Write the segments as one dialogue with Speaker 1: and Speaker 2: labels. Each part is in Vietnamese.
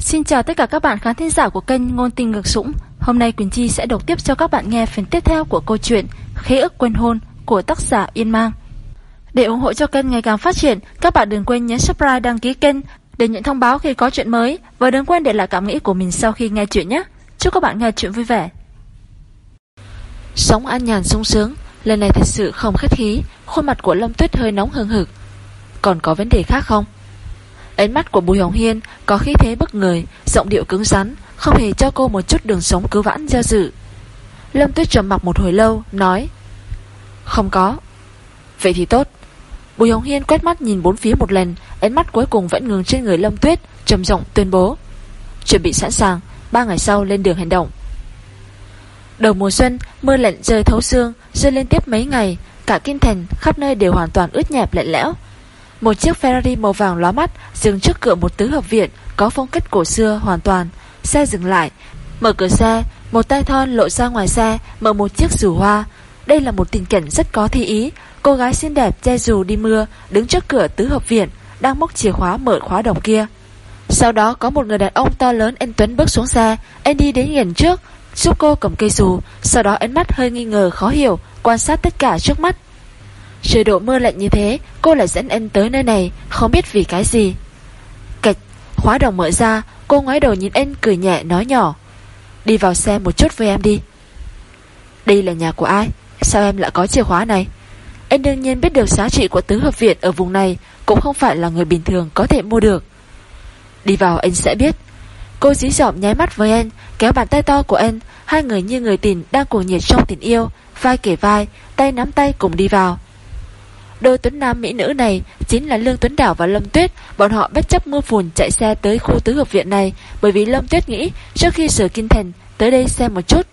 Speaker 1: Xin chào tất cả các bạn khán thính giả của kênh Ngôn Tình Ngược Sũng Hôm nay Quỳnh Chi sẽ đọc tiếp cho các bạn nghe phần tiếp theo của câu chuyện Khế ức quên hôn của tác giả Yên Mang. Để ủng hộ cho kênh ngày càng phát triển, Các bạn đừng quên nhấn subscribe, đăng ký kênh Để nhận thông báo khi có chuyện mới. Và đừng quên để lại cảm nghĩ của mình sau khi nghe chuyện nhé. Chúc các bạn nghe chuyện vui vẻ. Sống an nhàn sung sướng, Lần này thật sự không khách khí. Khuôn mặt của Lâm Tuyết hơi nóng hừng hực. Còn có vấn đề khác không? Ánh mắt của Bùi Hồng Hiên có khí thế bức người, giọng điệu cứng rắn, không hề cho cô một chút đường sống cứu vãn do dự. Lâm Tuyết trầm mặc một hồi lâu, nói Không có. Vậy thì tốt. Bùi Hồng Hiên quét mắt nhìn bốn phía một lần, ánh mắt cuối cùng vẫn ngừng trên người Lâm Tuyết, trầm giọng tuyên bố Chuẩn bị sẵn sàng, ba ngày sau lên đường hành động. Đầu mùa xuân, mưa lạnh rơi thấu xương, rơi liên tiếp mấy ngày, cả kinh thành khắp nơi đều hoàn toàn ướt nhẹp lạnh lẽo. Một chiếc Ferrari màu vàng lóa mắt dừng trước cửa một tứ hợp viện có phong cách cổ xưa hoàn toàn. Xe dừng lại, mở cửa xe, một tay thon lộ ra ngoài xe, mở một chiếc rủ hoa. Đây là một tình cảnh rất có thi ý. Cô gái xinh đẹp che dù đi mưa, đứng trước cửa tứ hợp viện, đang móc chìa khóa mở khóa đồng kia. Sau đó có một người đàn ông to lớn anh Tuấn bước xuống xe, anh đi đến gần trước, giúp cô cầm cây dù, sau đó ánh mắt hơi nghi ngờ khó hiểu, quan sát tất cả trước mắt. Trời độ mưa lạnh như thế, Cô lại dẫn anh tới nơi này, Không biết vì cái gì. Cạch, khóa đồng mở ra, Cô ngoái đầu nhìn anh cười nhẹ, nói nhỏ. Đi vào xe một chút với em đi. Đây là nhà của ai? Sao em lại có chìa khóa này? Anh đương nhiên biết được giá trị của tứ hợp viện Ở vùng này, cũng không phải là người bình thường Có thể mua được. Đi vào anh sẽ biết. Cô dí dỏm nháy mắt với anh, Kéo bàn tay to của anh, Hai người như người tình đang cuồng nhiệt trong tình yêu, Vai kể vai, Tay nắm tay cùng đi vào. Đôi tuấn nam mỹ nữ này chính là Lương Tuấn Đảo và Lâm Tuyết. Bọn họ bất chấp mưa phùn chạy xe tới khu tứ hợp viện này bởi vì Lâm Tuyết nghĩ trước khi sửa kinh thành tới đây xem một chút.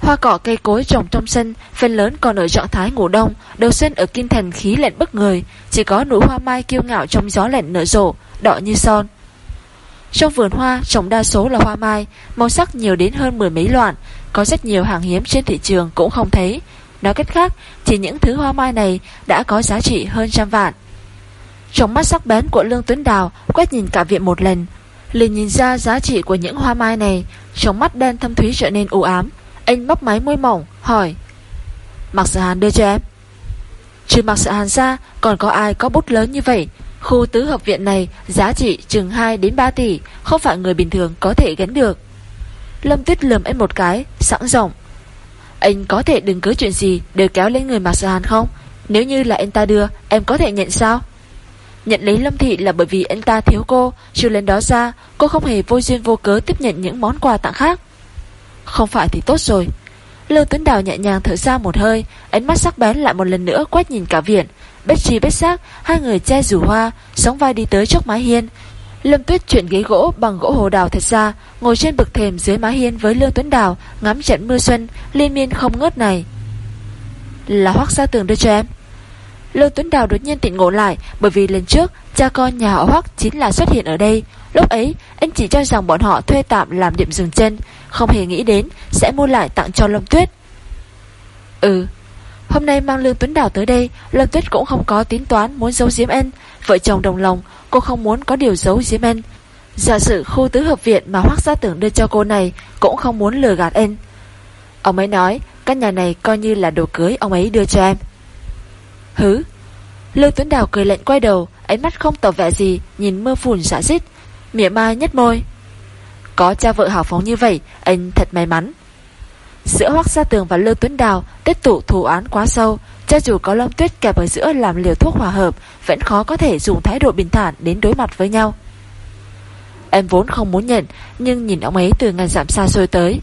Speaker 1: Hoa cỏ cây cối trồng trong sân, phần lớn còn ở trạng thái ngủ đông, đầu xuân ở kinh thành khí lạnh bức người, chỉ có nụ hoa mai kiêu ngạo trong gió lạnh nở rộ, đỏ như son. Trong vườn hoa trồng đa số là hoa mai, màu sắc nhiều đến hơn mười mấy loạn, có rất nhiều hàng hiếm trên thị trường cũng không thấy, Nói cách khác, chỉ những thứ hoa mai này đã có giá trị hơn trăm vạn. Trong mắt sắc bén của Lương Tuấn Đào quét nhìn cả viện một lần, liền nhìn ra giá trị của những hoa mai này, trong mắt đen thâm thúy trở nên u ám. Anh bóc máy môi mỏng, hỏi Mạc Sở Hàn đưa cho em Trừ Mạc Sở Hàn ra Còn có ai có bút lớn như vậy Khu tứ hợp viện này giá trị chừng 2 đến 3 tỷ Không phải người bình thường có thể gánh được Lâm Tuyết lườm anh một cái Sẵn rộng anh có thể đừng cứ chuyện gì Đều kéo lên người Mạc Sở Hàn không? Nếu như là anh ta đưa, Em có thể nhận sao? Nhận lấy Lâm Thị là bởi vì anh ta thiếu cô. Trừ lên đó ra, Cô không hề vô duyên vô cớ tiếp nhận những món quà tặng khác. Không phải thì tốt rồi. Lưu Tuấn Đào nhẹ nhàng thở ra một hơi, Ánh mắt sắc bén lại một lần nữa quét nhìn cả viện. Bết chi bết xác Hai người che rủ hoa Sống vai đi tới trước mái hiên. Lâm Tuyết chuyển ghế gỗ bằng gỗ hồ đào thật ra, ngồi trên bậc thềm dưới mái hiên với Lương Tuấn Đào, ngắm trận mưa xuân, liên miên không ngớt này. Là hoác gia tường đưa cho em. Lương Tuấn Đào đột nhiên tỉnh ngộ lại, bởi vì lần trước, cha con nhà họ hoác chính là xuất hiện ở đây. Lúc ấy, anh chỉ cho rằng bọn họ thuê tạm làm điểm dừng chân, không hề nghĩ đến sẽ mua lại tặng cho Lâm Tuyết. Ừ, hôm nay mang Lương Tuấn Đào tới đây, Lâm Tuyết cũng không có tính toán muốn giấu giếm anh, vợ chồng đồng lòng, Cô không muốn có điều giấu giếm anh. Giả sử khu tứ hợp viện mà Hoác Gia Tưởng đưa cho cô này Cũng không muốn lừa gạt anh. Ông ấy nói Căn nhà này coi như là đồ cưới ông ấy đưa cho em. Hứ Lưu Tuấn Đào cười lạnh quay đầu Ánh mắt không tỏ vẻ gì Nhìn mưa phùn xả dít, Mỉa mai nhất môi. Có cha vợ hào phóng như vậy Anh thật may mắn. Giữa Hoác Gia Tường và Lưu Tuấn Đào Tích tụ thù án quá sâu. Cho dù có Lâm Tuyết kẹp ở giữa làm liều thuốc hòa hợp Vẫn khó có thể dùng thái độ bình thản Đến đối mặt với nhau. Em vốn không muốn nhận Nhưng nhìn ông ấy từ ngàn dặm xa xôi tới.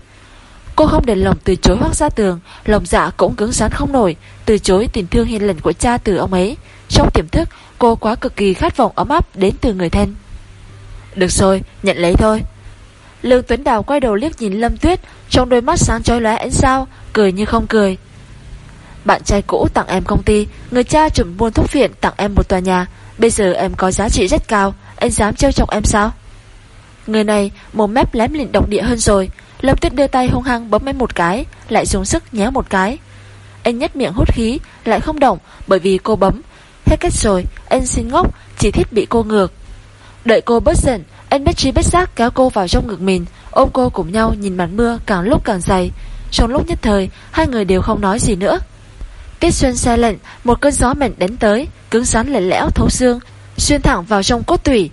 Speaker 1: Cô không để lòng từ chối hoác ra tường Lòng dạ cũng cứng rắn không nổi Từ chối tình thương hiền lành của cha từ ông ấy. Trong tiềm thức Cô quá cực kỳ khát vọng ấm áp đến từ người thân. Được rồi, nhận lấy thôi. Lương Tuấn Đào quay đầu liếc nhìn Lâm Tuyết, Trong đôi mắt sáng chói lóe ánh sao, Cười như không cười. Bạn trai cũ tặng em công ty, Người cha chuẩn buôn thuốc viện tặng em một tòa nhà, Bây giờ em có giá trị rất cao, Anh dám trêu chọc em sao? Người này mồm mép lém lịnh độc địa hơn rồi, Lâm Tuyết đưa tay hung hăng bấm em một cái, Lại dùng sức nhéo một cái. Anh nhất miệng hút khí, Lại không động, bởi vì cô bấm. Hết cách rồi, anh xin ngốc, Chỉ thiết bị cô ngược. Đợi cô bớt giận anh bất trí bất giác kéo cô vào trong ngực mình. Ôm cô cùng nhau nhìn màn mưa càng lúc càng dày. Trong lúc nhất thời, Hai người đều không nói gì nữa. Tiết xuân xe lệnh Một cơn gió mạnh đánh tới, Cứng rắn lạnh lẽo thấu xương, Xuyên thẳng vào trong cốt tủy.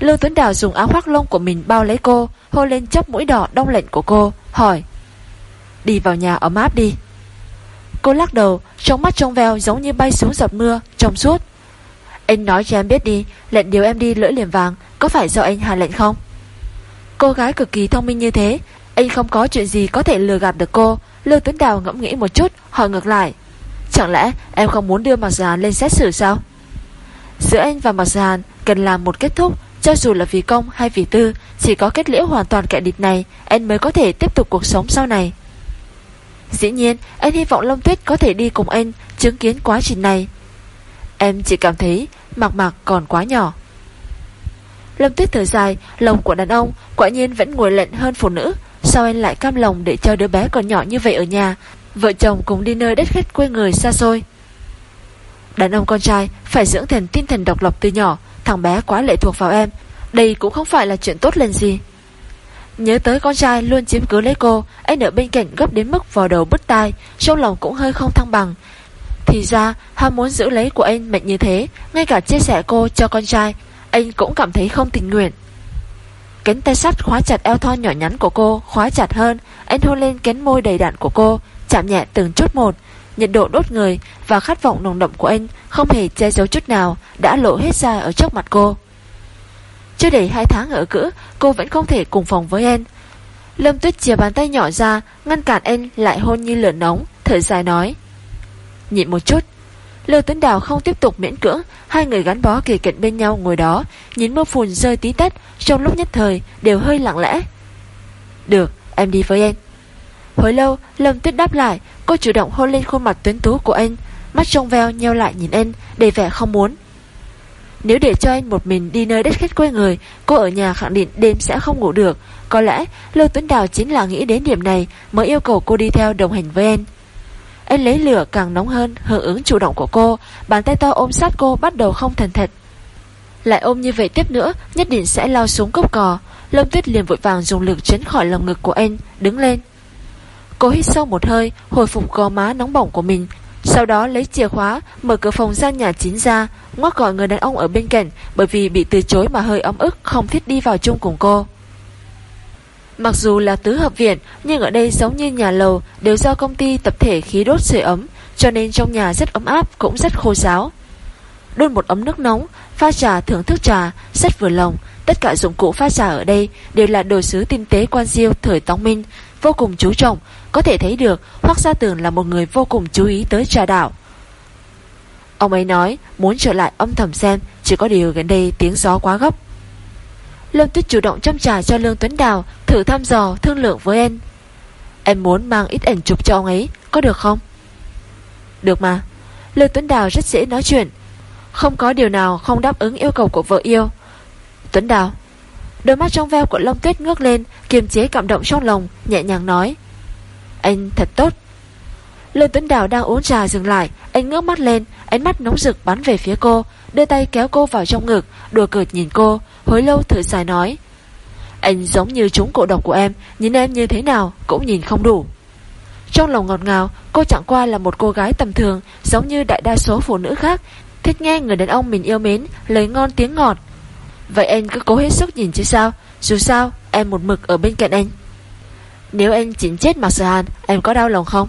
Speaker 1: Lưu Tuấn Đào dùng áo khoác lông của mình bao lấy cô hôi lên chắp mũi đỏ đông lạnh của cô, Hỏi, Đi vào nhà ấm áp đi. Cô lắc đầu, Trong mắt trong veo giống như bay xuống giọt mưa, Trong suốt. Anh nói cho em biết đi, Lệnh điều em đi lưỡi liềm vàng, Có phải do anh hạ lệnh không? Cô gái cực kỳ thông minh như thế, Anh không có chuyện gì có thể lừa gạt được cô. Lưu Tuấn Đào ngẫm nghĩ một chút, Hỏi ngược lại. Chẳng lẽ em không muốn đưa Mạc Giàn lên xét xử sao? Giữa anh và Mạc Giàn Cần làm một kết thúc, Cho dù là vì công hay vì tư, Chỉ có kết liễu hoàn toàn kẻ địch này, Anh mới có thể tiếp tục cuộc sống sau này. Dĩ nhiên, anh hy vọng Lâm Tuyết có thể đi cùng anh Chứng kiến quá trình này. Em chỉ cảm thấy Mạc Mạc còn quá nhỏ. Lâm Tuyết thở dài, Lòng của đàn ông quả nhiên vẫn ngồi lệnh hơn phụ nữ. Sao anh lại cam lòng để cho đứa bé còn nhỏ như vậy ở nhà? Vợ chồng cùng đi nơi đất khách quê người xa xôi. Đàn ông con trai Phải dưỡng thành tinh thần độc lập từ nhỏ, Thằng bé quá lệ thuộc vào em. Đây cũng không phải là chuyện tốt lên gì. Nhớ tới con trai luôn chiếm cứ lấy cô, Anh ở bên cạnh gấp đến mức vào đầu bứt tai, Trong lòng cũng hơi không thăng bằng. Thì ra, ham muốn giữ lấy của anh mạnh như thế, Ngay cả chia sẻ cô cho con trai, Anh cũng cảm thấy không tình nguyện. Cánh tay sắt khóa chặt eo thon nhỏ nhắn của cô Khóa chặt hơn, Anh hôn lên cánh môi đầy đạn của cô, Chạm nhẹ từng chút một. Nhiệt độ đốt người và khát vọng nồng đậm của anh Không hề che giấu chút nào Đã lộ hết ra ở trước mặt cô. Chưa đầy hai tháng ở cữ, Cô vẫn không thể cùng phòng với anh. Lâm Tuyết chia bàn tay nhỏ ra, Ngăn cản anh lại hôn như lửa nóng, Thở dài nói. Nhịn một chút. Lưu Tuấn Đào không tiếp tục miễn cưỡng. Hai người gắn bó kề cận bên nhau ngồi đó. Nhìn mưa phùn rơi tí tách, Trong lúc nhất thời, đều hơi lặng lẽ. Được, em đi với anh. Hồi lâu, Lâm Tuyết đáp lại. Cô chủ động hôn lên khuôn mặt tuấn tú của anh. Mắt trong veo nheo lại nhìn anh, Đầy vẻ không muốn. Nếu để cho anh một mình đi nơi đất khách quê người, Cô ở nhà khẳng định đêm sẽ không ngủ được. Có lẽ Lưu Tuấn Đào chính là nghĩ đến điểm này, Mới yêu cầu cô đi theo đồng hành với anh. Anh lấy lửa càng nóng hơn Hưởng ứng chủ động của cô. Bàn tay to ôm sát cô bắt đầu không thần thật. Lại ôm như vậy tiếp nữa, Nhất định sẽ lao xuống cốc cò. Lâm Tuyết liền vội vàng dùng lực chấn khỏi lồng ngực của anh, Đứng lên. Cô hít sâu một hơi, Hồi phục gò má nóng bỏng của mình. Sau đó lấy chìa khóa, Mở cửa phòng gian nhà chính ra, Ngoắc gọi người đàn ông ở bên cạnh, Bởi vì bị từ chối mà hơi ấm ức, Không thích đi vào chung cùng cô. Mặc dù là tứ hợp viện, Nhưng ở đây giống như nhà lầu Đều do công ty tập thể khí đốt sưởi ấm, Cho nên trong nhà rất ấm áp Cũng rất khô giáo Đun một ấm nước nóng, Pha trà thưởng thức trà, Rất vừa lòng. Tất cả dụng cụ pha trà ở đây Đều là đồ sứ tinh tế quan diêu thời Tống Minh, Vô cùng chú trọng. Có thể thấy được, Hoác Gia Tường là một người vô cùng chú ý tới trà đạo. Ông ấy nói, Muốn trở lại âm thầm xem, Chỉ có điều gần đây tiếng gió quá gấp. Lâm Tuyết chủ động chăm trà cho Lương Tuấn Đào, Thử thăm dò, thương lượng với em Em muốn mang ít ảnh chụp cho ông ấy, Có được không? Được mà. Lương Tuấn Đào rất dễ nói chuyện. Không có điều nào không đáp ứng yêu cầu của vợ yêu. Tuấn Đào, Đôi mắt trong veo của Long Tuyết ngước lên, Kiềm chế cảm động trong lòng, Nhẹ nhàng nói. Anh thật tốt. Lương Tuấn Đào đang uống trà dừng lại, Anh ngước mắt lên, Ánh mắt nóng rực bắn về phía cô. Đưa tay kéo cô vào trong ngực, Đùa cợt nhìn cô Hối lâu thử dài nói, Anh giống như chúng cổ độc của em, Nhìn em như thế nào cũng nhìn không đủ. Trong lòng ngọt ngào, Cô chẳng qua là một cô gái tầm thường, Giống như đại đa số phụ nữ khác, Thích nghe người đàn ông mình yêu mến, Lời ngon tiếng ngọt. Vậy anh cứ cố hết sức nhìn chứ sao, Dù sao em một mực ở bên cạnh anh. Nếu anh chỉnh chết Mạc Sở Hàn, Em có đau lòng không?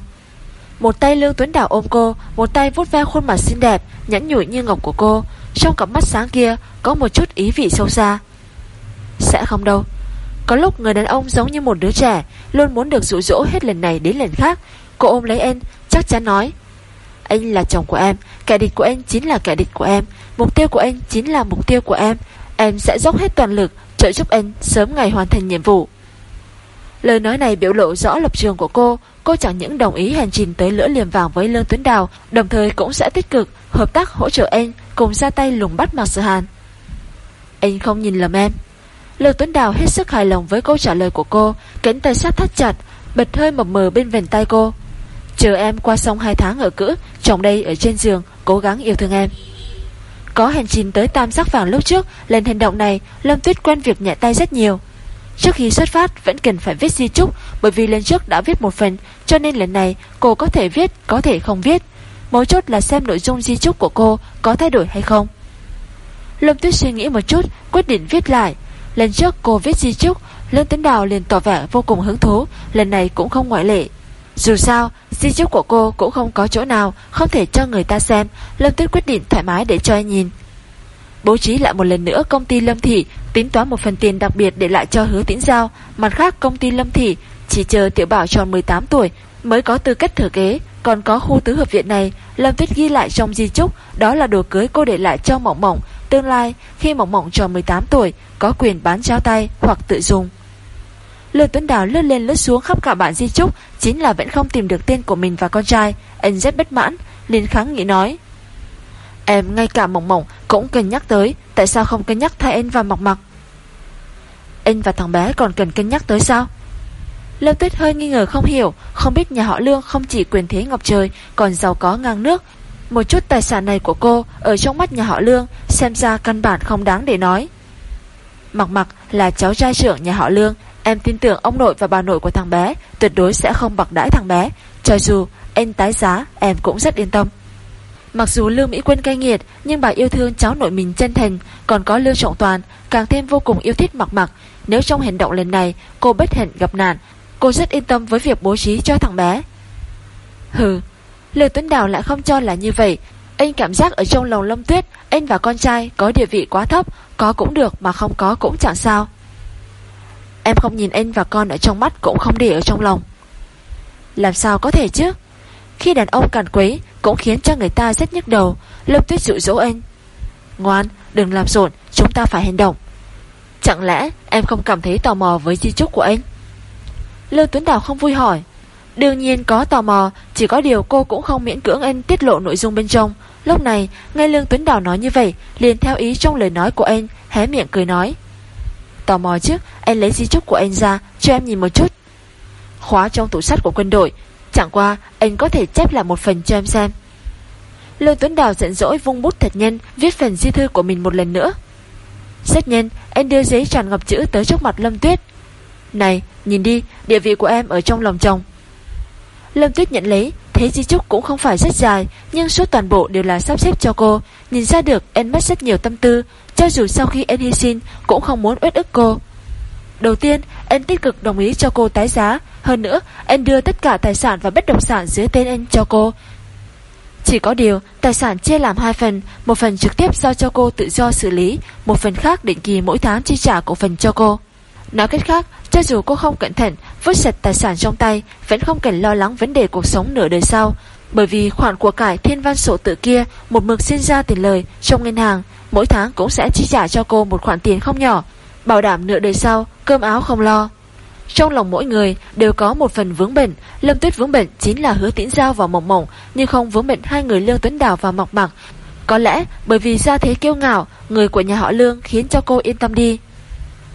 Speaker 1: Một tay Lương Tuấn Đảo ôm cô, Một tay vuốt ve khuôn mặt xinh đẹp Nhẵn nhủi như ngọc của cô. Trong cặp mắt sáng kia, có một chút ý vị sâu xa. Sẽ không đâu. Có lúc người đàn ông giống như một đứa trẻ, Luôn muốn được dụ dỗ hết lần này đến lần khác. Cô ôm lấy anh chắc chắn nói, Anh là chồng của em, Kẻ địch của anh chính là kẻ địch của em. Mục tiêu của anh chính là mục tiêu của em. Em sẽ dốc hết toàn lực trợ giúp anh sớm ngày hoàn thành nhiệm vụ. Lời nói này biểu lộ rõ lập trường của cô, cô chẳng những đồng ý hành trình tới lửa liềm vàng với Lương Tuấn Đào, đồng thời cũng sẽ tích cực hợp tác hỗ trợ anh cùng ra tay lùng bắt Mạc Sở Hàn. Anh không nhìn lầm em. Lương Tuấn Đào hết sức hài lòng với câu trả lời của cô, cánh tay sát thắt chặt, bật hơi mập mờ bên vành tay cô. Chờ em qua xong hai tháng ở cữ, chồng đây ở trên giường, cố gắng yêu thương em. Có hành trình tới tam sắc vàng lúc trước Lần hành động này Lâm Tuyết quen việc nhẹ tay rất nhiều Trước khi xuất phát, vẫn cần phải viết di trúc Bởi vì lần trước đã viết một phần, Cho nên lần này cô có thể viết, Có thể không viết. Mấu chốt là xem nội dung di trúc của cô Có thay đổi hay không. Lâm Tuyết suy nghĩ một chút, Quyết định viết lại. Lần trước cô viết di trúc Lương Tấn Đào liền tỏ vẻ vô cùng hứng thú, Lần này cũng không ngoại lệ. Dù sao, di chúc của cô cũng không có chỗ nào Không thể cho người ta xem. Lâm Tuyết quyết định thoải mái để cho anh nhìn. Bố trí lại một lần nữa công ty Lâm Thị, tính toán một phần tiền đặc biệt để lại cho hứa tĩnh giao. Mặt khác, công ty Lâm Thị chỉ chờ tiểu bảo tròn 18 tuổi mới có tư cách thừa kế. Còn có khu tứ hợp viện này, Lâm Tuyết ghi lại trong di chúc, Đó là đồ cưới cô để lại cho Mộng Mộng. Tương lai, khi Mộng Mộng tròn 18 tuổi, Có quyền bán trao tay hoặc tự dùng. Lương Tuấn Đào lướt lên lướt xuống khắp cả bản di chúc, Chính là vẫn không tìm được tên của mình và con trai. Anh rất bất mãn, liền kháng nghị nói Em ngay cả mộng mộng cũng cần nhắc tới Tại sao không cân nhắc thay anh và mặc mặc Anh và thằng bé còn cần cân nhắc tới sao? Lâm Tuyết hơi nghi ngờ không hiểu, Không biết nhà họ Lương không chỉ quyền thế ngọc trời, Còn giàu có ngang nước. Một chút tài sản này của cô Ở trong mắt nhà họ Lương Xem ra căn bản không đáng để nói. Mặc mặc là cháu trai trưởng nhà họ Lương, Em tin tưởng ông nội và bà nội của thằng bé Tuyệt đối sẽ không bạc đãi thằng bé. Cho dù anh tái giá, Em cũng rất yên tâm. Mặc dù Lương Mỹ Quân cay nghiệt, Nhưng bà yêu thương cháu nội mình chân thành, Còn có Lương Trọng Toàn Càng thêm vô cùng yêu thích mặc mặc Nếu trong hành động lần này, cô bất hạnh gặp nạn, Cô rất yên tâm với việc bố trí cho thằng bé. Hừ Lương Tuấn Đào lại không cho là như vậy. Anh cảm giác ở trong lòng Lâm Tuyết, Anh và con trai có địa vị quá thấp, Có cũng được mà không có cũng chẳng sao. Em không nhìn anh và con ở trong mắt Cũng không để ở trong lòng. Làm sao có thể chứ? Khi đàn ông càn quấy cũng khiến cho người ta rất nhức đầu. Lâm Tuyết dụ dỗ anh, Ngoan, đừng làm rộn, Chúng ta phải hành động. Chẳng lẽ em không cảm thấy tò mò với di trúc của anh? Lương Tuấn Đào không vui hỏi. Đương nhiên có tò mò, Chỉ có điều cô cũng không miễn cưỡng anh tiết lộ nội dung bên trong. Lúc này, nghe Lương Tuấn Đào nói như vậy, liền theo ý trong lời nói của anh, Hé miệng cười nói, Tò mò chứ, Anh lấy di trúc của anh ra cho em nhìn một chút. Khóa trong tủ sắt của quân đội Chẳng qua anh có thể chép lại một phần cho em xem. Lương Tuấn Đào giận dỗi vung bút thật nhanh Viết phần di thư của mình một lần nữa. Rất nhanh Anh đưa giấy tràn ngập chữ tới trước mặt Lâm Tuyết. Này nhìn đi Địa vị của em ở trong lòng chồng. Lâm Tuyết nhận lấy Thế di trúc cũng không phải rất dài Nhưng suốt toàn bộ đều là sắp xếp cho cô. Nhìn ra được em mất rất nhiều tâm tư Cho dù sau khi em hy sinh Cũng không muốn uất ức cô. Đầu tiên, anh tích cực đồng ý cho cô tái giá. Hơn nữa, anh đưa tất cả tài sản và bất động sản dưới tên anh cho cô. Chỉ có điều, tài sản chia làm hai phần, một phần trực tiếp giao cho cô tự do xử lý, một phần khác định kỳ mỗi tháng chi trả cổ phần cho cô. Nói cách khác, cho dù cô không cẩn thận, vứt sạch tài sản trong tay, vẫn không cần lo lắng vấn đề cuộc sống nửa đời sau. Bởi vì khoản của cải thiên văn sổ tự kia một mực xin ra tiền lời trong ngân hàng, mỗi tháng cũng sẽ chi trả cho cô một khoản tiền không nhỏ, bảo đảm nửa đời sau cơm áo không lo. Trong lòng mỗi người đều có một phần vướng bệnh, Lâm Tuyết vướng bệnh chính là hứa tĩnh giao và mộng mộng, nhưng không vướng bệnh hai người Lương Tuấn Đào và Mọc mạc Có lẽ bởi vì gia thế kiêu ngạo, người của nhà họ Lương khiến cho cô yên tâm đi.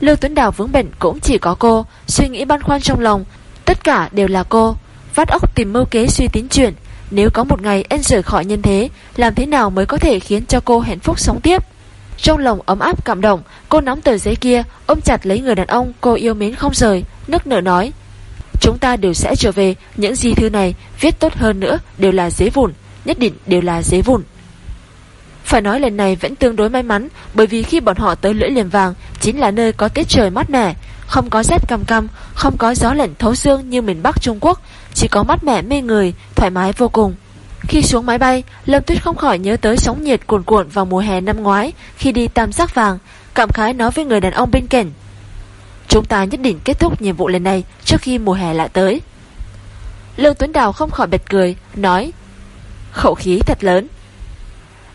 Speaker 1: Lương Tuấn Đào vướng bệnh cũng chỉ có cô, suy nghĩ băn khoăn trong lòng, tất cả đều là cô. Vắt óc tìm mưu kế suy tính chuyện, nếu có một ngày anh rời khỏi nhân thế, làm thế nào mới có thể khiến cho cô hạnh phúc sống tiếp? Trong lòng ấm áp cảm động, Cô nắm tờ giấy kia, Ôm chặt lấy người đàn ông cô yêu mến không rời, Nức nở nói, Chúng ta đều sẽ trở về, Những di thư này viết tốt hơn nữa Đều là giấy vụn, Nhất định đều là giấy vụn. Phải nói lần này vẫn tương đối may mắn, Bởi vì khi bọn họ tới lưỡi liềm vàng Chính là nơi có tiết trời mát mẻ, Không có rét cam cam, Không có gió lạnh thấu xương như miền Bắc Trung Quốc, Chỉ có mát mẻ mê người, Thoải mái vô cùng khi xuống máy bay, Lâm Tuyết không khỏi nhớ tới sóng nhiệt cuồn cuộn vào mùa hè năm ngoái khi đi tam giác vàng, cảm khái nói với người đàn ông bên cạnh. Chúng ta nhất định kết thúc nhiệm vụ lần này trước khi mùa hè lại tới. Lương Tuấn Đào không khỏi bật cười, nói Khẩu khí thật lớn.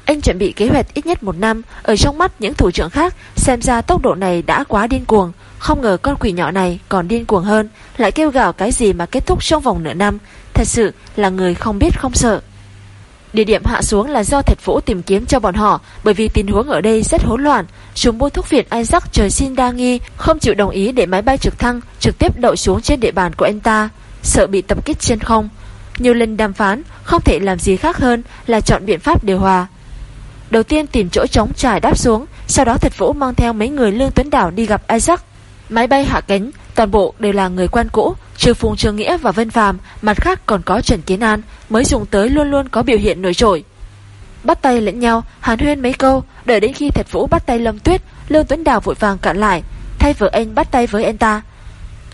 Speaker 1: Anh chuẩn bị kế hoạch ít nhất một năm, ở trong mắt những thủ trưởng khác, xem ra tốc độ này đã quá điên cuồng. Không ngờ con quỷ nhỏ này còn điên cuồng hơn, lại kêu gào cái gì mà kết thúc trong vòng nửa năm, thật sự là người không biết không sợ. Địa điểm hạ xuống là do thật vũ tìm kiếm cho bọn họ bởi vì tình huống ở đây rất hỗn loạn. Chúng mua thuốc viện Isaac trời xin đa nghi, không chịu đồng ý để máy bay trực thăng trực tiếp đậu xuống trên địa bàn của anh ta, sợ bị tập kích trên không. Nhiều lần đàm phán, không thể làm gì khác hơn là chọn biện pháp điều hòa. Đầu tiên tìm chỗ trống trải đáp xuống Sau đó thật vũ mang theo mấy người Lương Tuấn Đảo đi gặp Isaac Máy bay hạ cánh Toàn bộ đều là người quen cũ, Trừ Phùng Trường Nghĩa và Vân Phàm, Mặt khác còn có Trần Kiến An Mới dùng tới luôn luôn có biểu hiện nổi trội. Bắt tay lẫn nhau, Hàn huyên mấy câu, Đợi đến khi Thạch vũ bắt tay Lâm Tuyết Lương Tuấn Đào vội vàng cạn lại, Thay vợ anh bắt tay với anh ta.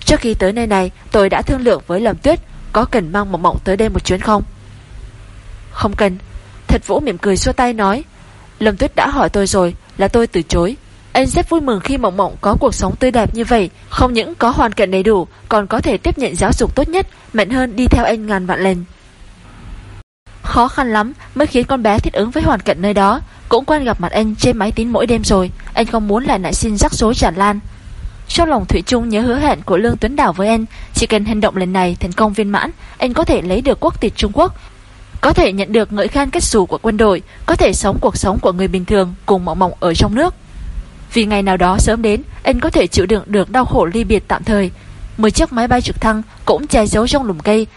Speaker 1: Trước khi tới nơi này, tôi đã thương lượng với Lâm Tuyết, Có cần mang mộng mộng tới đây một chuyến không? Không cần. Thạch vũ mỉm cười xua tay nói, Lâm Tuyết đã hỏi tôi rồi, là tôi từ chối. Anh rất vui mừng khi mộng mộng có cuộc sống tươi đẹp như vậy. Không những có hoàn cảnh đầy đủ, Còn có thể tiếp nhận giáo dục tốt nhất, Mạnh hơn đi theo anh ngàn vạn lần. Khó khăn lắm mới khiến con bé thích ứng với hoàn cảnh nơi đó. Cũng quen gặp mặt anh trên máy tính mỗi đêm rồi. Anh không muốn lại nại xin rắc rối tràn lan. Trong lòng Thủy Trung nhớ hứa hẹn của Lương Tuấn Đảo với anh, Chỉ cần hành động lần này thành công viên mãn, Anh có thể lấy được quốc tịch Trung Quốc. Có thể nhận được ngợi khen kết xù của quân đội, Có thể sống cuộc sống của người bình thường Cùng mộng mộng ở trong nước. Vì ngày nào đó sớm đến Anh có thể chịu đựng được đau khổ ly biệt tạm thời Mười chiếc máy bay trực thăng cũng che giấu trong lùm cây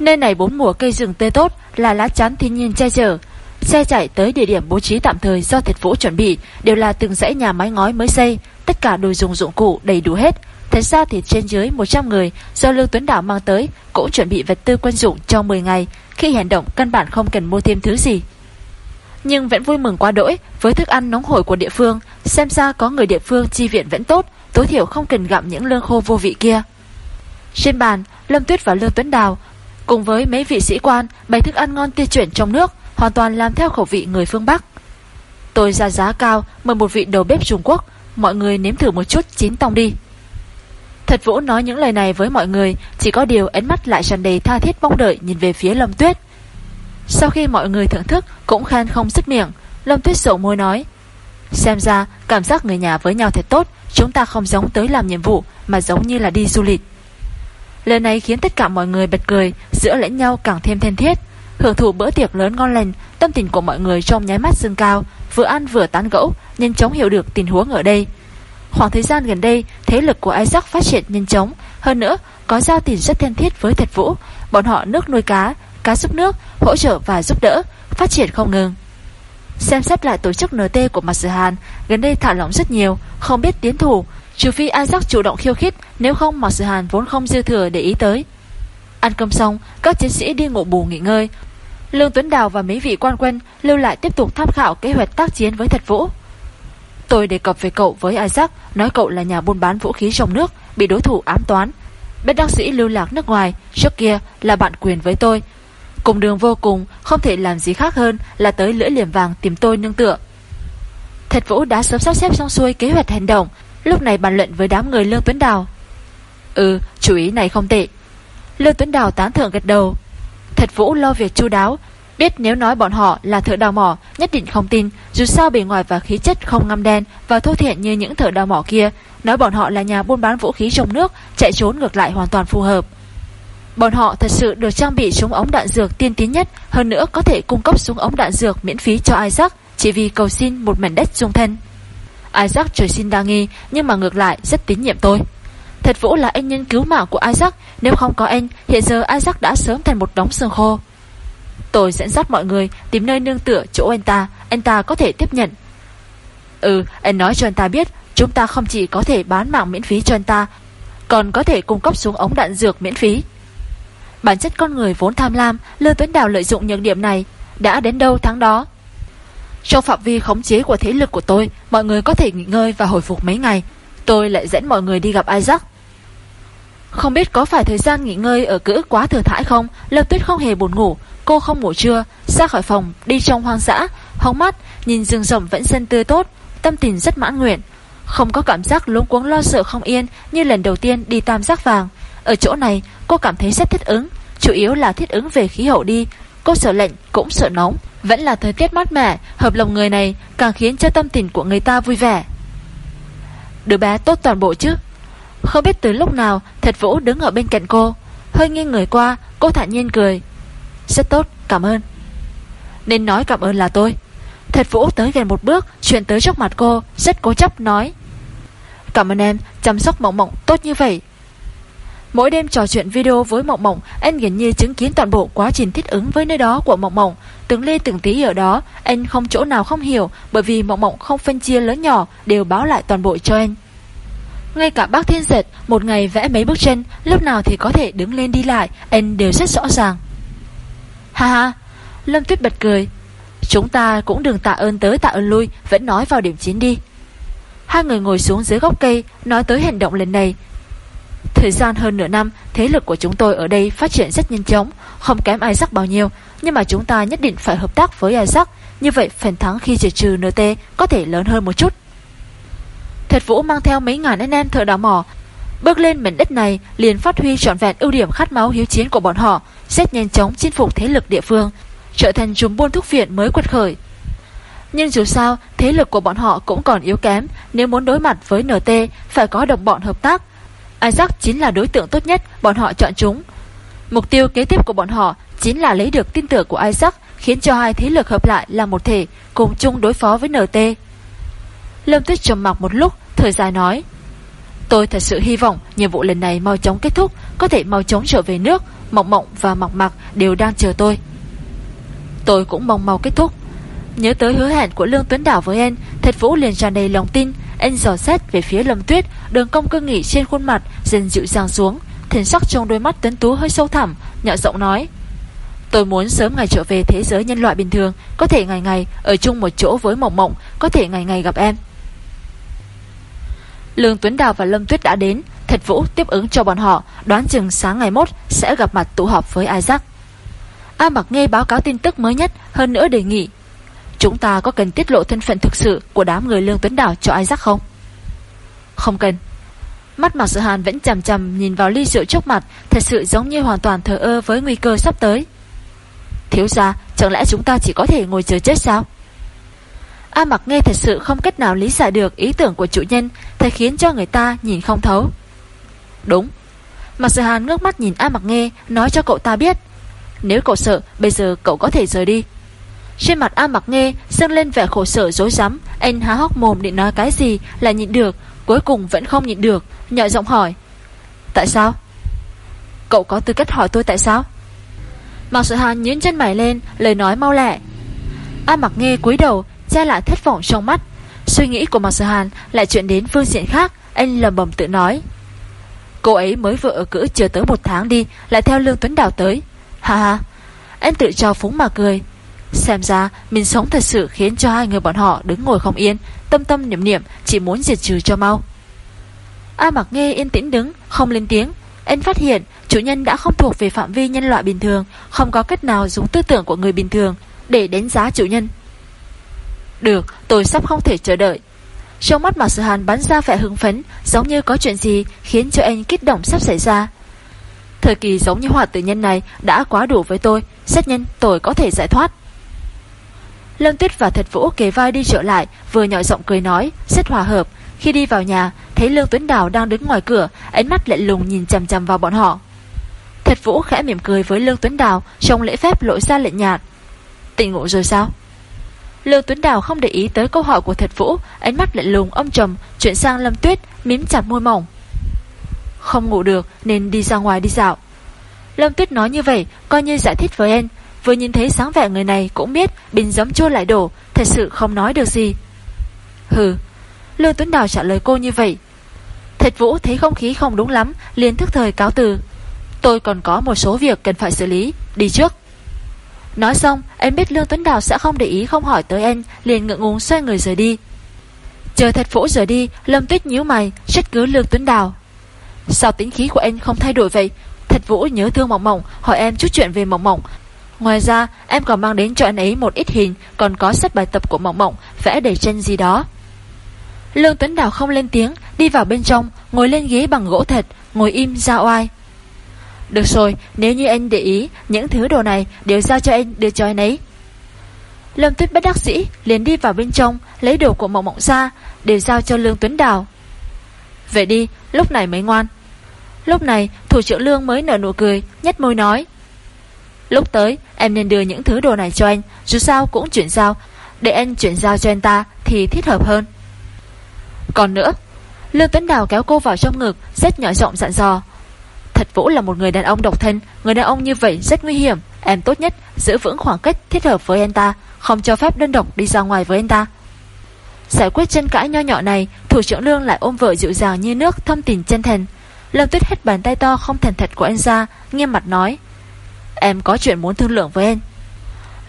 Speaker 1: Nơi này bốn mùa cây rừng tươi tốt là lá chắn thiên nhiên che chở. Xe chạy tới địa điểm bố trí tạm thời do thiệt vũ chuẩn bị đều là từng dãy nhà mái ngói mới xây, tất cả đồ dùng dụng cụ đầy đủ hết. Thật ra thì trên dưới 100 người do Lương Tuấn Đảo mang tới cũng chuẩn bị vật tư quân dụng cho 10 ngày, khi hành động căn bản không cần mua thêm thứ gì. Nhưng vẫn vui mừng quá đỗi với thức ăn nóng hổi của địa phương, xem ra có người địa phương chi viện vẫn tốt, tối thiểu không cần gặm những lương khô vô vị kia. Trên bàn, Lâm Tuyết và Lương Tuấn Đào Cùng với mấy vị sĩ quan Bày thức ăn ngon tiêu chuyển trong nước Hoàn toàn làm theo khẩu vị người phương Bắc. Tôi ra giá cao Mời một vị đầu bếp Trung Quốc Mọi người nếm thử một chút chín tông đi. Thật Vũ nói những lời này với mọi người Chỉ có điều ánh mắt lại tràn đầy tha thiết mong đợi Nhìn về phía Lâm Tuyết. Sau khi mọi người thưởng thức, Cũng khen không dứt miệng. Lâm Tuyết sổ môi nói, Xem ra cảm giác người nhà với nhau thật tốt, Chúng ta không giống tới làm nhiệm vụ, Mà giống như là đi du lịch. Lời này khiến tất cả mọi người bật cười, Giữa lẫn nhau càng thêm thân thiết. Hưởng thụ bữa tiệc lớn ngon lành, Tâm tình của mọi người trong nháy mắt dâng cao. Vừa ăn vừa tán gẫu, Nhanh chóng hiểu được tình huống ở đây. Khoảng thời gian gần đây, Thế lực của Isaac phát triển nhanh chóng. Hơn nữa, có giao tình rất thân thiết với thật vũ. Bọn họ nước nuôi cá Cá giúp nước, Hỗ trợ và giúp đỡ, Phát triển không ngừng. Xem xét lại tổ chức NT của mặt Hàn, Gần đây thả lỏng rất nhiều, Không biết tiến thủ, Trừ phi Isaac chủ động khiêu khích, Nếu không Mạc Sử Hàn vốn không dư thừa để ý tới. Ăn cơm xong, Các chiến sĩ đi ngủ bù nghỉ ngơi. Lương Tuấn Đào và mấy vị quan quân Lưu lại tiếp tục tham khảo kế hoạch tác chiến với thật vũ. Tôi đề cập về cậu với Isaac, Nói cậu là nhà buôn bán vũ khí trong nước, Bị đối thủ ám toán. Bên đắc sĩ lưu lạc nước ngoài, Trước kia là bạn quyền với tôi Cùng đường vô cùng, Không thể làm gì khác hơn Là tới lưỡi liềm vàng tìm tôi nương tựa. Thật Vũ đã sớm sắp xếp xong xuôi kế hoạch hành động, Lúc này bàn luận với đám người Lương Tuấn Đào. Ừ chủ ý này không tệ. Lương Tuấn Đào tán thưởng gật đầu. Thật Vũ lo việc chu đáo, Biết nếu nói bọn họ là thợ đào mỏ, Nhất định không tin, Dù sao bề ngoài và khí chất không ngăm đen Và thô thiện như những thợ đào mỏ kia, Nói bọn họ là nhà buôn bán vũ khí trong nước, Chạy trốn ngược lại hoàn toàn phù hợp. Bọn họ thật sự được trang bị súng ống đạn dược tiên tiến nhất, Hơn nữa có thể cung cấp súng ống đạn dược miễn phí cho Isaac Chỉ vì cầu xin một mảnh đất dung thân. Isaac trời xin đa nghi, Nhưng mà ngược lại rất tín nhiệm tôi. Thật Vũ là anh nhân cứu mạng của Isaac, Nếu không có anh, Hiện giờ Isaac đã sớm thành một đống xương khô. Tôi dẫn dắt mọi người Tìm nơi nương tựa chỗ anh ta Anh ta có thể tiếp nhận. Ừ anh nói cho anh ta biết, Chúng ta không chỉ có thể bán mạng miễn phí cho anh ta, Còn có thể cung cấp xuống ống đạn dược miễn phí. Bản chất con người vốn tham lam Lương Tuấn Đào lợi dụng nhược điểm này, Đã đến đâu tháng đó. Trong phạm vi khống chế của thế lực của tôi, Mọi người có thể nghỉ ngơi và hồi phục mấy ngày. Tôi lại dẫn mọi người đi gặp Isaac. Không biết có phải thời gian nghỉ ngơi Ở cữ quá thừa thãi không? Lâm Tuyết không hề buồn ngủ. Cô không ngủ trưa, Ra khỏi phòng, đi trong hoang dã, Hóng mắt, nhìn rừng rộng vẫn xanh tươi tốt, Tâm tình rất mãn nguyện. Không có cảm giác luống cuống lo sợ không yên Như lần đầu tiên đi tam giác vàng. Ở chỗ này cô cảm thấy rất thích ứng, Chủ yếu là thích ứng về khí hậu đi. Cô sợ lạnh, cũng sợ nóng. Vẫn là thời tiết mát mẻ, Hợp lòng người này càng khiến cho tâm tình của người ta vui vẻ. Đứa bé tốt toàn bộ chứ? Không biết từ lúc nào Thật Vũ đứng ở bên cạnh cô. Hơi nghiêng người qua, Cô thản nhiên cười. Rất tốt, cảm ơn. Nên nói cảm ơn là tôi. Thật Vũ tới gần một bước, Chuyển tới trước mặt cô, Rất cố chấp, nói. Cảm ơn em, chăm sóc mộng mộng tốt như vậy. Mỗi đêm trò chuyện video với Mộng Mộng, anh gần như chứng kiến toàn bộ quá trình thích ứng với nơi đó của Mộng Mộng. Từng lê từng tí ở đó, anh không chỗ nào không hiểu bởi vì Mộng Mộng không phân chia lớn nhỏ đều báo lại toàn bộ cho anh. Ngay cả bác Thiên dệt, một ngày vẽ mấy bước chân, lúc nào thì có thể đứng lên đi lại, anh đều rất rõ ràng. Ha ha, Lâm Tuyết bật cười. Chúng ta cũng đừng tạ ơn tới tạ ơn lui, vẫn nói vào điểm chiến đi. Hai người ngồi xuống dưới gốc cây, nói tới hành động lần này, Thời gian hơn nửa năm, thế lực của chúng tôi ở đây phát triển rất nhanh chóng, không kém Isaac bao nhiêu, nhưng mà chúng ta nhất định phải hợp tác với Isaac, như vậy phần thắng khi diệt trừ NT có thể lớn hơn một chút. Thật Vũ mang theo mấy ngàn anh em thợ đào mỏ, bước lên mảnh đất này liền phát huy trọn vẹn ưu điểm khát máu hiếu chiến của bọn họ, rất nhanh chóng chinh phục thế lực địa phương, trở thành chùm buôn thuốc viện mới quật khởi. Nhưng dù sao, thế lực của bọn họ cũng còn yếu kém, nếu muốn đối mặt với NT phải có đồng bọn hợp tác, Isaac chính là đối tượng tốt nhất bọn họ chọn chúng. Mục tiêu kế tiếp của bọn họ chính là lấy được tin tưởng của Isaac khiến cho hai thế lực hợp lại là một thể cùng chung đối phó với NT. Lâm Tuyết trầm mặc một lúc, thời dài nói Tôi thật sự hy vọng nhiệm vụ lần này mau chóng kết thúc, có thể mau chóng trở về nước, Mộng Mộng và Mọc Mặc đều đang chờ tôi. Tôi cũng mong mau kết thúc. Nhớ tới hứa hẹn của Lương Tuấn Đảo với em, Thật Vũ liền tràn đầy lòng tin, anh dò xét về phía Lâm Tuyết, đường cong cương nghị trên khuôn mặt dần dịu dàng xuống, thần sắc trong đôi mắt tuấn tú hơi sâu thẳm, nhỏ giọng nói: "Tôi muốn sớm ngày trở về thế giới nhân loại bình thường, có thể ngày ngày ở chung một chỗ với Mộng Mộng, có thể ngày ngày gặp em." Lương Tuấn Đào và Lâm Tuyết đã đến, Thật Vũ tiếp ứng cho bọn họ, đoán chừng sáng ngày mốt sẽ gặp mặt tụ họp với Isaac. A Mặc nghe báo cáo tin tức mới nhất, hơn nữa đề nghị Chúng ta có cần tiết lộ thân phận thực sự của đám người Lương Tuấn Đảo cho Isaac không? Không cần. Mắt Mạc Sự Hàn vẫn chầm chầm nhìn vào ly rượu trước mặt, thật sự giống như hoàn toàn thờ ơ với nguy cơ sắp tới. Thiếu ra, chẳng lẽ chúng ta chỉ có thể ngồi chờ chết sao? A Mặc nghe thật sự không cách nào lý giải được ý tưởng của chủ nhân, thật khiến cho người ta nhìn không thấu. Đúng. Mạc Sự Hàn ngước mắt nhìn A Mặc nghe, nói cho cậu ta biết. Nếu cậu sợ, bây giờ cậu có thể rời đi. Trên mặt A mặc nghe dâng lên vẻ khổ sở dối rắm. Anh há hốc mồm định nói cái gì là nhịn được, Cuối cùng vẫn không nhịn được, Nhỏ giọng hỏi. Tại sao? Cậu có tư cách hỏi tôi tại sao? Mạc Sở Hàn nhến chân mày lên, Lời nói mau lẹ. A mặc nghe cúi đầu, Che lại thất vọng trong mắt. Suy nghĩ của Mạc Sở Hàn lại chuyện đến phương diện khác, Anh lầm bầm tự nói. Cô ấy mới vừa ở cữ chưa tới một tháng đi, Lại theo Lương Tuấn Đào tới. Ha ha Anh tự cho phúng mà cười. Xem ra, mình sống thật sự khiến cho hai người bọn họ đứng ngồi không yên, Tâm tâm niệm niệm, chỉ muốn diệt trừ cho mau. A mặc nghe yên tĩnh đứng, Không lên tiếng. Anh phát hiện, chủ nhân đã không thuộc về phạm vi nhân loại bình thường, Không có cách nào dùng tư tưởng của người bình thường Để đánh giá chủ nhân. Được, tôi sắp không thể chờ đợi. Trong mắt Mạc Sự Hàn bắn ra vẻ hứng phấn, Giống như có chuyện gì khiến cho anh kích động sắp xảy ra. Thời kỳ giống như hỏa tử nhân này Đã quá đủ với tôi Xét nhân tôi có thể giải thoát. Lâm Tuyết và Thật Vũ kề vai đi trở lại, vừa nhỏ giọng cười nói, rất hòa hợp. Khi đi vào nhà, thấy Lương Tuấn Đào đang đứng ngoài cửa, ánh mắt lạnh lùng nhìn chằm chằm vào bọn họ. Thật Vũ khẽ mỉm cười với Lương Tuấn Đào, trong lễ phép lộ ra lệnh nhạt. Tỉnh ngủ rồi sao? Lương Tuấn Đào không để ý tới câu hỏi của Thật Vũ, ánh mắt lạnh lùng âm trầm, chuyển sang Lâm Tuyết, mím chặt môi mỏng. Không ngủ được nên đi ra ngoài đi dạo. Lâm Tuyết nói như vậy, coi như giải thích với anh, Vừa nhìn thấy sáng vẻ người này cũng biết Bình giấm chua lại đổ, Thật sự không nói được gì. Hừ Lương Tuấn Đào trả lời cô như vậy. Thật Vũ thấy không khí không đúng lắm, liền thức thời cáo từ. Tôi còn có một số việc cần phải xử lý, Đi trước. Nói xong, em biết Lương Tuấn Đào sẽ không để ý Không hỏi tới em liền ngượng ngùng xoay người rời đi. Chờ thật Vũ rời đi, Lâm Tuyết nhíu mày, trách cứ Lương Tuấn Đào. Sao tính khí của anh không thay đổi vậy? Thật Vũ nhớ thương Mộng Mộng, Hỏi em chút chuyện về Mộng Mộng. Ngoài ra, em còn mang đến cho anh ấy một ít hình, Còn có sách bài tập của Mộng Mộng, Vẽ để chân gì đó. Lương Tuấn Đào không lên tiếng, Đi vào bên trong, Ngồi lên ghế bằng gỗ thật Ngồi im ra oai. Được rồi, nếu như anh để ý, Những thứ đồ này đều giao cho anh, đưa cho anh ấy. Lâm Tuyết bất đắc dĩ liền đi vào bên trong, Lấy đồ của Mộng Mộng ra, đều giao cho Lương Tuấn Đào. Về đi, lúc này mới ngoan. Lúc này, thủ trưởng Lương mới nở nụ cười Nhét môi nói Lúc tới, em nên đưa những thứ đồ này cho anh, Dù sao cũng chuyển giao. Để anh chuyển giao cho anh ta thì thích hợp hơn. Còn nữa, Lương Tuấn Đào kéo cô vào trong ngực, Rất nhỏ giọng dặn dò. Thật Vũ là một người đàn ông độc thân, Người đàn ông như vậy rất nguy hiểm. Em tốt nhất giữ vững khoảng cách thích hợp với anh ta, Không cho phép đơn độc đi ra ngoài với anh ta. Giải quyết chân cãi nho nhỏ này, Thủ trưởng Lương lại ôm vợ dịu dàng như nước Thâm tình chân thành. Lâm Tuyết hết bàn tay to không thành thật của anh ra, Nghiêm mặt nói. Em có chuyện muốn thương lượng với anh.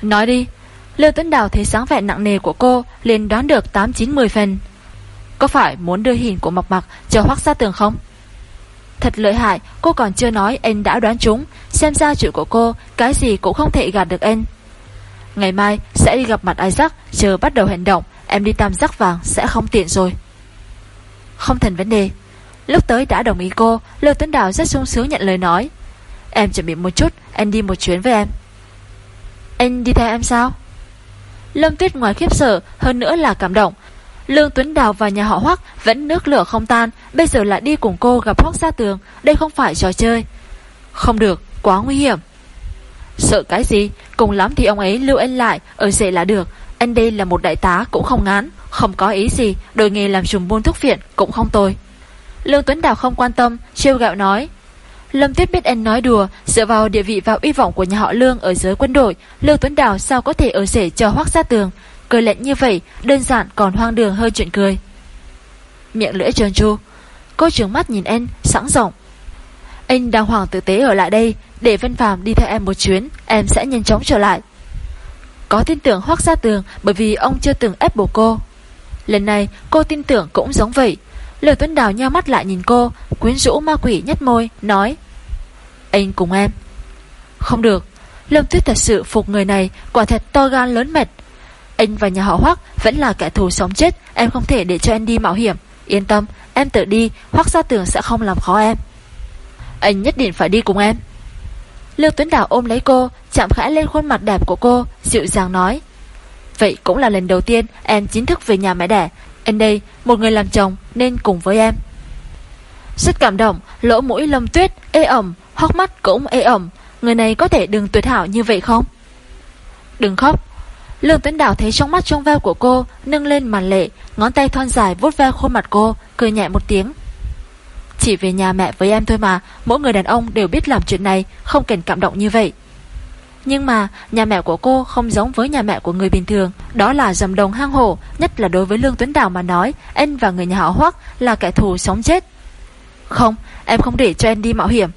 Speaker 1: Nói đi, Lưu Tuấn Đào thấy sáng vẻ nặng nề của cô liền đoán được 8-9-10 phần. Có phải muốn đưa hình của Mộc Mặc cho hoác ra tường không? Thật lợi hại, Cô còn chưa nói anh đã đoán trúng Xem ra chuyện của cô, Cái gì cũng không thể gạt được anh. Ngày mai sẽ đi gặp mặt Isaac, Chờ bắt đầu hành động. Em đi tam giác vàng sẽ không tiện rồi. Không thành vấn đề. Lúc tới đã đồng ý cô, Lưu Tuấn Đào rất sung sướng nhận lời nói. Em chuẩn bị một chút Anh đi một chuyến với em. Anh đi theo em sao? Lâm Tuyết ngoài khiếp sợ Hơn nữa là cảm động. Lương Tuấn Đào và nhà họ Hoắc vẫn nước lửa không tan Bây giờ lại đi cùng cô gặp Hoắc ra tường. Đây không phải trò chơi. Không được, quá nguy hiểm. Sợ cái gì, cùng lắm thì ông ấy lưu anh lại Ở dậy là được. Anh đây là một đại tá cũng không ngán Không có ý gì, đổi nghề làm trùm buôn thuốc viện Cũng không tồi. Lương Tuấn Đào không quan tâm, trêu gạo nói Lâm Tuyết biết anh nói đùa, dựa vào địa vị và uy vọng của nhà họ Lương ở giới quân đội, Lương Tuấn Đào sao có thể ở rể cho hoác ra tường. Cười lệnh như vậy, đơn giản còn hoang đường hơn chuyện cười. Miệng lưỡi trơn tru, cô trừng mắt nhìn anh, sẵn rộng. Anh đang hoàng tử tế ở lại đây, để Vân Phàm đi theo em một chuyến, em sẽ nhanh chóng trở lại. Có tin tưởng hoác ra tường bởi vì ông chưa từng ép buộc cô. Lần này cô tin tưởng cũng giống vậy Lương Tuấn Đào nheo mắt lại nhìn cô, Quyến rũ ma quỷ nhếch môi, Nói, Anh cùng em. Không được, Lâm Tuyết thật sự phục người này, Quả thật to gan lớn mệt Anh và nhà họ Hoắc vẫn là kẻ thù sống chết, Em không thể để cho anh đi mạo hiểm. Yên tâm, em tự đi, Hoắc gia tường sẽ không làm khó em. Anh nhất định phải đi cùng em. Lương Tuấn Đào ôm lấy cô, Chạm khẽ lên khuôn mặt đẹp của cô, Dịu dàng nói, Vậy cũng là lần đầu tiên em chính thức về nhà mẹ đẻ anh đây, một người làm chồng nên cùng với em. Rất cảm động, lỗ mũi lâm tuyết, ê ẩm, hóc mắt cũng ê ẩm. Người này có thể đừng tuyệt hảo như vậy không? Đừng khóc. Lương Tuấn Đảo thấy trong mắt trong veo của cô nâng lên màn lệ, ngón tay thon dài vuốt ve khuôn mặt cô, cười nhẹ một tiếng. Chỉ về nhà mẹ với em thôi mà, mỗi người đàn ông đều biết làm chuyện này, không cần cảm động như vậy. Nhưng mà nhà mẹ của cô không giống với nhà mẹ của người bình thường. Đó là dầm đồng hang hổ Nhất là đối với Lương Tuấn Đào mà nói Anh và người nhà họ Hoắc là kẻ thù sống chết. Không, em không để cho anh đi mạo hiểm.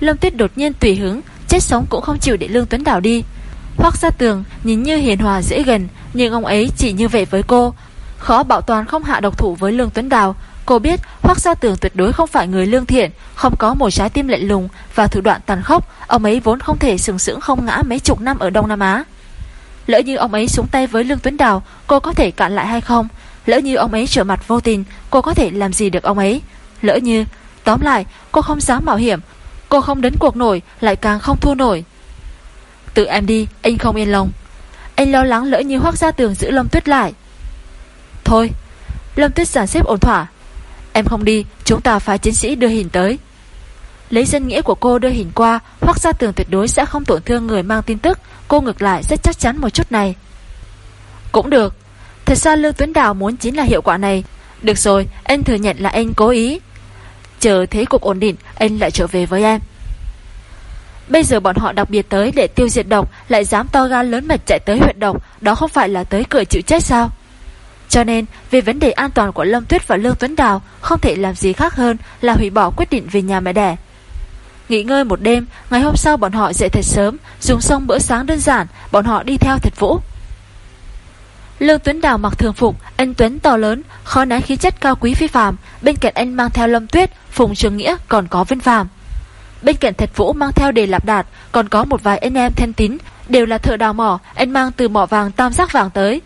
Speaker 1: Lâm Tuyết đột nhiên tùy hứng Chết sống cũng không chịu để Lương Tuấn Đào đi. Hoắc ra tường nhìn như hiền hòa dễ gần Nhưng ông ấy chỉ như vậy với cô. Khó bảo toàn không hạ độc thủ với Lương Tuấn Đào Cô biết Hoác Gia Tường tuyệt đối không phải người lương thiện, không có một trái tim lạnh lùng và thủ đoạn tàn khốc, ông ấy vốn không thể sừng sững không ngã mấy chục năm ở Đông Nam Á. Lỡ như ông ấy xuống tay với Lương Tuấn Đào, cô có thể cạn lại hay không? Lỡ như ông ấy trở mặt vô tình, cô có thể làm gì được ông ấy? Lỡ như, tóm lại, cô không dám mạo hiểm, cô không đến cuộc nổi, lại càng không thua nổi. Tự em đi, anh không yên lòng. Anh lo lắng lỡ như Hoác Gia Tường giữ Lâm Tuyết lại. Thôi, Lâm Tuyết giản xếp ổn thỏa, Em không đi, Chúng ta phải chiến sĩ đưa hình tới. Lấy dân nghĩa của cô đưa hình qua Hoặc ra tường tuyệt đối sẽ không tổn thương người mang tin tức. Cô ngược lại rất chắc chắn một chút này. Cũng được. Thật ra Lương Tuấn Đào muốn chính là hiệu quả này. Được rồi, Anh thừa nhận là anh cố ý. Chờ thế cục ổn định, Anh lại trở về với em. Bây giờ bọn họ đặc biệt tới để tiêu diệt độc, Lại dám to gan lớn mật chạy tới huyện độc. Đó không phải là tới cửa chịu chết sao? Cho nên, về vấn đề an toàn của Lâm Tuyết và Lương Tuấn Đào không thể làm gì khác hơn là hủy bỏ quyết định về nhà mẹ đẻ. Nghỉ ngơi một đêm, ngày hôm sau bọn họ dậy thật sớm, dùng xong bữa sáng đơn giản, bọn họ đi theo thật vũ. Lương Tuấn Đào mặc thường phục, anh Tuấn to lớn, khó nén khí chất cao quý phi phàm, bên cạnh anh mang theo Lâm Tuyết, Phùng Trường Nghĩa còn có Vân Phàm. Bên cạnh Thật Vũ mang theo Đề Lạp Đạt, còn có một vài anh em thân tín, đều là thợ đào mỏ, anh mang từ mỏ vàng tam giác vàng tới.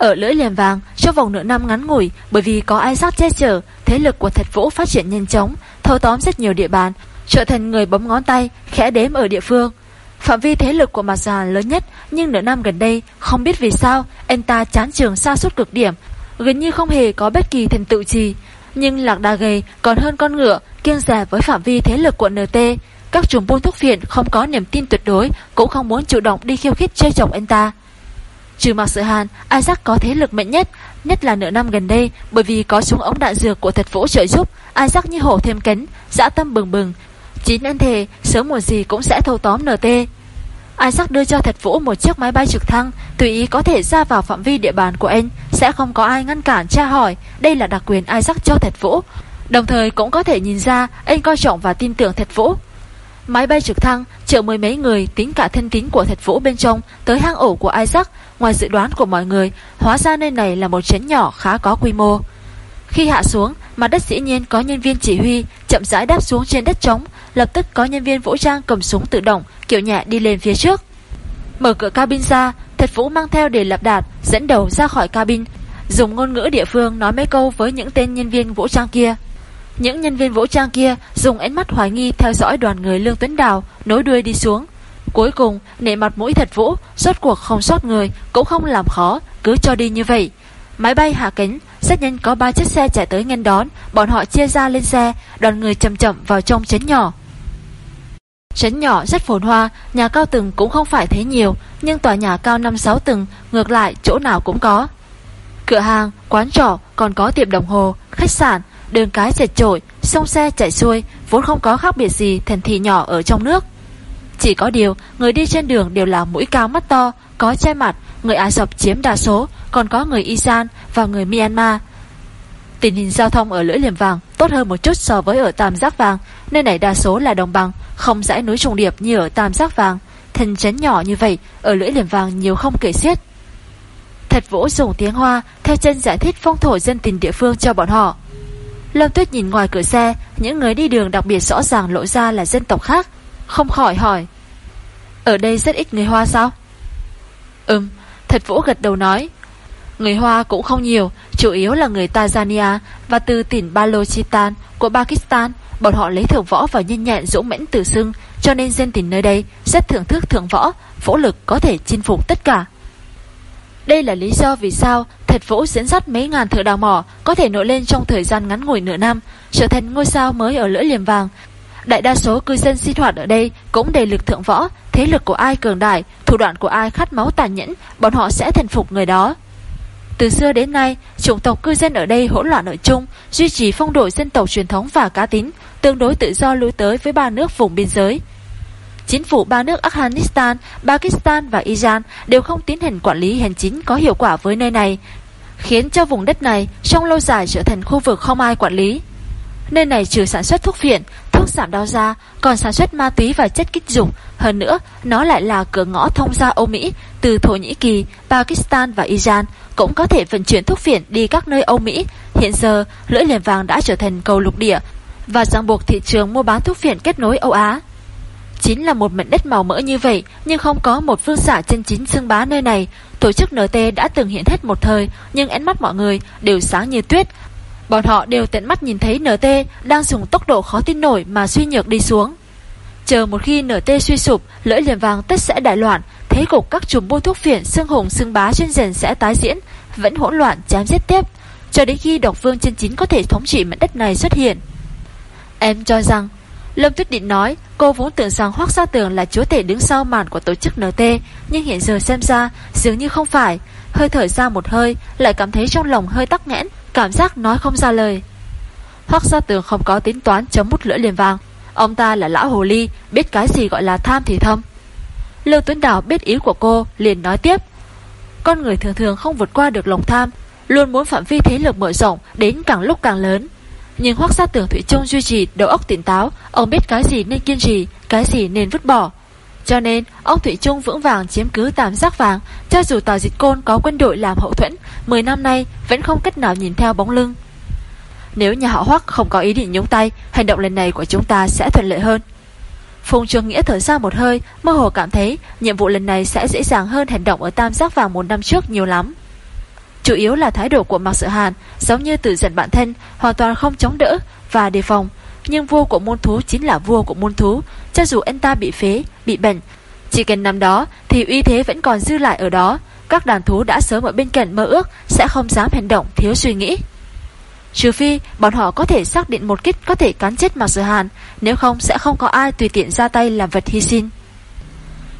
Speaker 1: Ở lưỡi liềm vàng, trong vòng nửa năm ngắn ngủi, bởi vì có ai Isaac che chở, thế lực của Thạch vũ phát triển nhanh chóng, thâu tóm rất nhiều địa bàn, trở thành người bấm ngón tay, khẽ đếm ở địa phương. Phạm vi thế lực của mặt già lớn nhất, nhưng nửa năm gần đây, không biết vì sao, anh ta chán trường xa suốt cực điểm, gần như không hề có bất kỳ thành tựu gì. Nhưng lạc đà gầy còn hơn con ngựa, kiêng rẻ với phạm vi thế lực của NT. Các trùng buôn thuốc phiện không có niềm tin tuyệt đối, cũng không muốn chủ động đi khiêu khích chơi chồng anh ta. Trừ mặc sự hàn, Isaac có thế lực mạnh nhất, nhất là nửa năm gần đây, bởi vì có súng ống đạn dược của thật vũ trợ giúp, Isaac như hổ thêm cánh, dã tâm bừng bừng. Chín anh thề, sớm muộn gì cũng sẽ thâu tóm NT. Isaac đưa cho Thật Vũ một chiếc máy bay trực thăng, tùy ý có thể ra vào phạm vi địa bàn của anh, sẽ không có ai ngăn cản tra hỏi, đây là đặc quyền Isaac cho Thật Vũ. Đồng thời cũng có thể nhìn ra anh coi trọng và tin tưởng Thật Vũ. Máy bay trực thăng chở mười mấy người tính cả thân tín của Thạch Vũ bên trong tới hang ổ của Isaac, ngoài dự đoán của mọi người, hóa ra nơi này là một trấn nhỏ khá có quy mô. Khi hạ xuống, mặt đất dĩ nhiên có nhân viên chỉ huy chậm rãi đáp xuống trên đất trống, lập tức có nhân viên vũ trang cầm súng tự động, kiểu nhẹ đi lên phía trước. Mở cửa cabin ra, Thạch Vũ mang theo để lập đạt, dẫn đầu ra khỏi cabin, dùng ngôn ngữ địa phương nói mấy câu với những tên nhân viên vũ trang kia. Những nhân viên vũ trang kia dùng ánh mắt hoài nghi theo dõi đoàn người Lương Tuấn Đào nối đuôi đi xuống. Cuối cùng, nể mặt mũi thật vũ, rốt cuộc không sót người, cũng không làm khó, cứ cho đi như vậy. Máy bay hạ cánh, rất nhanh có ba chiếc xe chạy tới nghênh đón, bọn họ chia ra lên xe, đoàn người chậm chậm vào trong chấn nhỏ. Trấn nhỏ rất phồn hoa, nhà cao tầng cũng không phải thế nhiều, nhưng tòa nhà cao 5-6 tầng, ngược lại chỗ nào cũng có. Cửa hàng, quán trọ, còn có tiệm đồng hồ, khách sạn, đường cái dệt trội, sông xe chạy xuôi, vốn không có khác biệt gì thành thị nhỏ ở trong nước. Chỉ có điều, người đi trên đường đều là mũi cao mắt to, có che mặt, người Ả Rập chiếm đa số, còn có người Isan và người Myanmar. Tình hình giao thông ở lưỡi liềm vàng tốt hơn một chút so với ở tam giác vàng, nơi này đa số là đồng bằng, không dãy núi trùng điệp như ở tam giác vàng. Thành trấn nhỏ như vậy, ở lưỡi liềm vàng nhiều không kể xiết. Thật vũ dùng tiếng Hoa theo chân giải thích phong thổ dân tình địa phương cho bọn họ. Lâm Tuyết nhìn ngoài cửa xe, những người đi đường đặc biệt rõ ràng lộ ra là dân tộc khác, không khỏi hỏi. Ở đây rất ít người Hoa sao? Ừm, thật vũ gật đầu nói. Người Hoa cũng không nhiều, chủ yếu là người Tanzania và từ tỉnh Balochistan của Pakistan. Bọn họ lấy thượng võ và nhân nhẹn dũng mãnh tử xưng, cho nên dân tỉnh nơi đây rất thưởng thức thượng võ, võ lực có thể chinh phục tất cả. Đây là lý do vì sao Thật Vũ dẫn dắt mấy ngàn thợ đào mỏ có thể nổi lên trong thời gian ngắn ngủi nửa năm, trở thành ngôi sao mới ở lưỡi liềm vàng. Đại đa số cư dân sinh hoạt ở đây cũng đầy lực thượng võ, thế lực của ai cường đại, thủ đoạn của ai khát máu tàn nhẫn, bọn họ sẽ thần phục người đó. Từ xưa đến nay, chủng tộc cư dân ở đây hỗn loạn nội chung, duy trì phong độ dân tộc truyền thống và cá tính, tương đối tự do lui tới với ba nước vùng biên giới. Chính phủ ba nước Afghanistan, Pakistan và Iran đều không tiến hành quản lý hành chính có hiệu quả với nơi này, khiến cho vùng đất này trong lâu dài trở thành khu vực không ai quản lý. Nơi này trừ sản xuất thuốc phiện, thuốc giảm đau da, còn sản xuất ma túy và chất kích dục. Hơn nữa, nó lại là cửa ngõ thông ra Âu Mỹ, từ Thổ Nhĩ Kỳ, Pakistan và Iran cũng có thể vận chuyển thuốc phiện đi các nơi Âu Mỹ. Hiện giờ, lưỡi liềm vàng đã trở thành cầu lục địa và ràng buộc thị trường mua bán thuốc phiện kết nối Âu Á. Chính là một mảnh đất màu mỡ như vậy Nhưng không có một phương giả chân chính xưng bá nơi này Tổ chức NT đã từng hiện hết một thời, Nhưng ánh mắt mọi người đều sáng như tuyết. Bọn họ đều tận mắt nhìn thấy NT Đang dùng tốc độ khó tin nổi Mà suy nhược đi xuống. Chờ một khi NT suy sụp, Lưỡi liềm vàng tất sẽ đại loạn, Thế cục các chùm buôn thuốc phiện, xương hùng xương bá trên rền sẽ tái diễn, Vẫn hỗn loạn, chém giết tiếp, Cho đến khi độc vương chân chính có thể thống trị mảnh đất này xuất hiện. Em cho rằng Lâm Tuyết Định nói cô vốn tưởng rằng Hoác Gia Tường là chúa tể đứng sau màn của tổ chức NT, nhưng hiện giờ xem ra dường như không phải. Hơi thở ra một hơi, lại cảm thấy trong lòng hơi tắc nghẽn, cảm giác nói không ra lời. Hoác Gia Tường không có tính toán chấm mút lưỡi liền vàng. Ông ta là lão hồ ly, biết cái gì gọi là tham thì thâm. Lưu Tuấn Đào biết ý của cô, liền nói tiếp. Con người thường thường không vượt qua được lòng tham, luôn muốn phạm vi thế lực mở rộng đến càng lúc càng lớn. Nhưng hoác gia tưởng Thủy Trung duy trì đầu óc tỉnh táo, Ông biết cái gì nên kiên trì, Cái gì nên vứt bỏ. Cho nên ông Thủy Trung vững vàng chiếm cứ tam giác vàng, Cho dù tòa dịch côn có quân đội làm hậu thuẫn 10 năm nay vẫn không cách nào nhìn theo bóng lưng. Nếu nhà họ hoác không có ý định nhúng tay, Hành động lần này của chúng ta sẽ thuận lợi hơn. Phùng Trường Nghĩa thở ra một hơi, Mơ hồ cảm thấy nhiệm vụ lần này sẽ dễ dàng hơn hành động ở tam giác vàng một năm trước nhiều lắm. Chủ yếu là thái độ của Mạc Sợ Hàn giống như tự giận bản thân, hoàn toàn không chống đỡ và đề phòng. Nhưng vua của môn thú chính là vua của môn thú, cho dù anh ta bị phế, bị bệnh. Chỉ cần nằm đó thì uy thế vẫn còn dư lại ở đó. Các đàn thú đã sớm ở bên cạnh mơ ước sẽ không dám hành động thiếu suy nghĩ. Trừ phi bọn họ có thể xác định một kích có thể cắn chết Mạc Sở Hàn, nếu không sẽ không có ai tùy tiện ra tay làm vật hy sinh.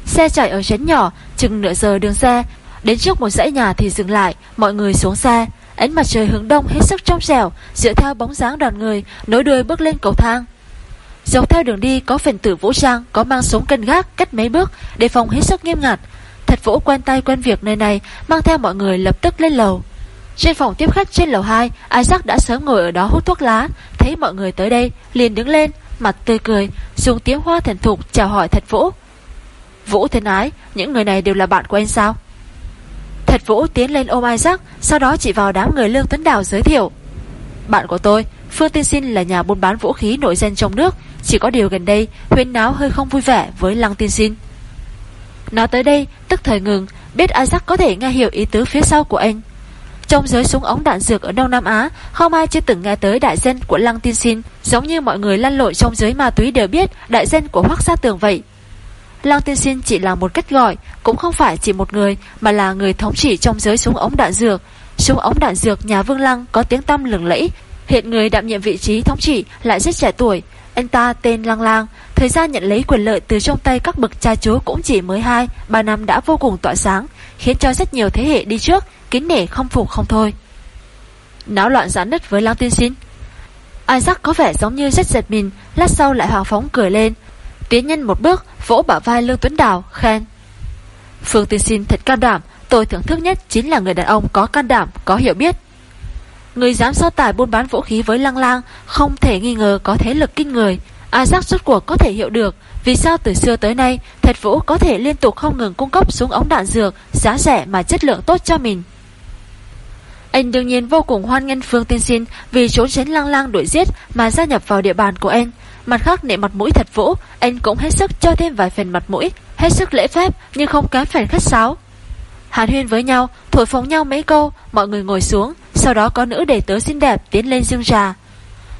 Speaker 1: Xe chạy ở chấn nhỏ, chừng nửa giờ đường xe, Đến trước một dãy nhà thì dừng lại, Mọi người xuống xe. Ánh mặt trời hướng đông hết sức trong trẻo, Dựa theo bóng dáng đoàn người, Nối đuôi bước lên cầu thang. Dọc theo đường đi có phần tử vũ trang, Có mang súng cân gác, cách mấy bước Để phòng hết sức nghiêm ngặt. Thật vũ quen tay quen việc nơi này, Mang theo mọi người lập tức lên lầu. Trên phòng tiếp khách trên lầu 2 Isaac đã sớm ngồi ở đó hút thuốc lá. Thấy mọi người tới đây, liền đứng lên, Mặt tươi cười, Dùng tiếng hoa thần thục chào hỏi thật vũ Vũ thân ái, Những người này đều là bạn của anh sao? Thật Vũ tiến lên ôm Isaac, Sau đó chỉ vào đám người Lương Tuấn Đào giới thiệu. Bạn của tôi, Phương Tiên Sinh là nhà buôn bán vũ khí nổi danh trong nước, Chỉ có điều gần đây, Huyên náo hơi không vui vẻ với Lăng Tiên Sinh. Nói tới đây, Tức thời ngừng, Biết Isaac có thể nghe hiểu ý tứ phía sau của anh. Trong giới súng ống đạn dược ở Đông Nam Á, Không ai chưa từng nghe tới đại dân của Lăng Tiên Sinh, Giống như mọi người lăn lội trong giới ma túy đều biết Đại dân của Hoác Gia Tường vậy. Lăng Tiên Sinh chỉ là một cách gọi, Cũng không phải chỉ một người, Mà là người thống trị trong giới súng ống đạn dược. Súng ống đạn dược nhà Vương Lăng có tiếng tăm lừng lẫy. Hiện người đảm nhiệm vị trí thống trị lại rất trẻ tuổi. Anh ta tên Lăng Lang, Thời gian nhận lấy quyền lợi từ trong tay các bậc cha chú cũng chỉ mới 2 3 năm đã vô cùng tỏa sáng, Khiến cho rất nhiều thế hệ đi trước, Kính nể không phục không thôi. Náo loạn giãn nứt với Lăng Tiên Sinh. Isaac có vẻ giống như rất giật mình, Lát sau lại hoàng phóng cười lên. Tiến nhân một bước, Vỗ bả vai Lương Tuấn Đào, khen. Phương tiên sinh thật can đảm, Tôi thưởng thức nhất chính là người đàn ông có can đảm, Có hiểu biết. Người dám so tài buôn bán vũ khí với lăng lang Không thể nghi ngờ có thế lực kinh người. Isaac suốt cuộc có thể hiểu được, Vì sao từ xưa tới nay Thật Vũ có thể liên tục không ngừng cung cấp súng ống đạn dược, Giá rẻ mà chất lượng tốt cho mình. Anh đương nhiên vô cùng hoan nghênh Phương Tiên Sinh Vì trốn tránh lang lang đuổi giết Mà gia nhập vào địa bàn của anh. Mặt khác nệ mặt mũi thật vũ Anh cũng hết sức cho thêm vài phần mặt mũi, Hết sức lễ phép, nhưng không kém phần khách sáo. Hàn huyên với nhau, Thổi phóng nhau mấy câu, Mọi người ngồi xuống, Sau đó có nữ đệ tớ xinh đẹp tiến lên dương trà.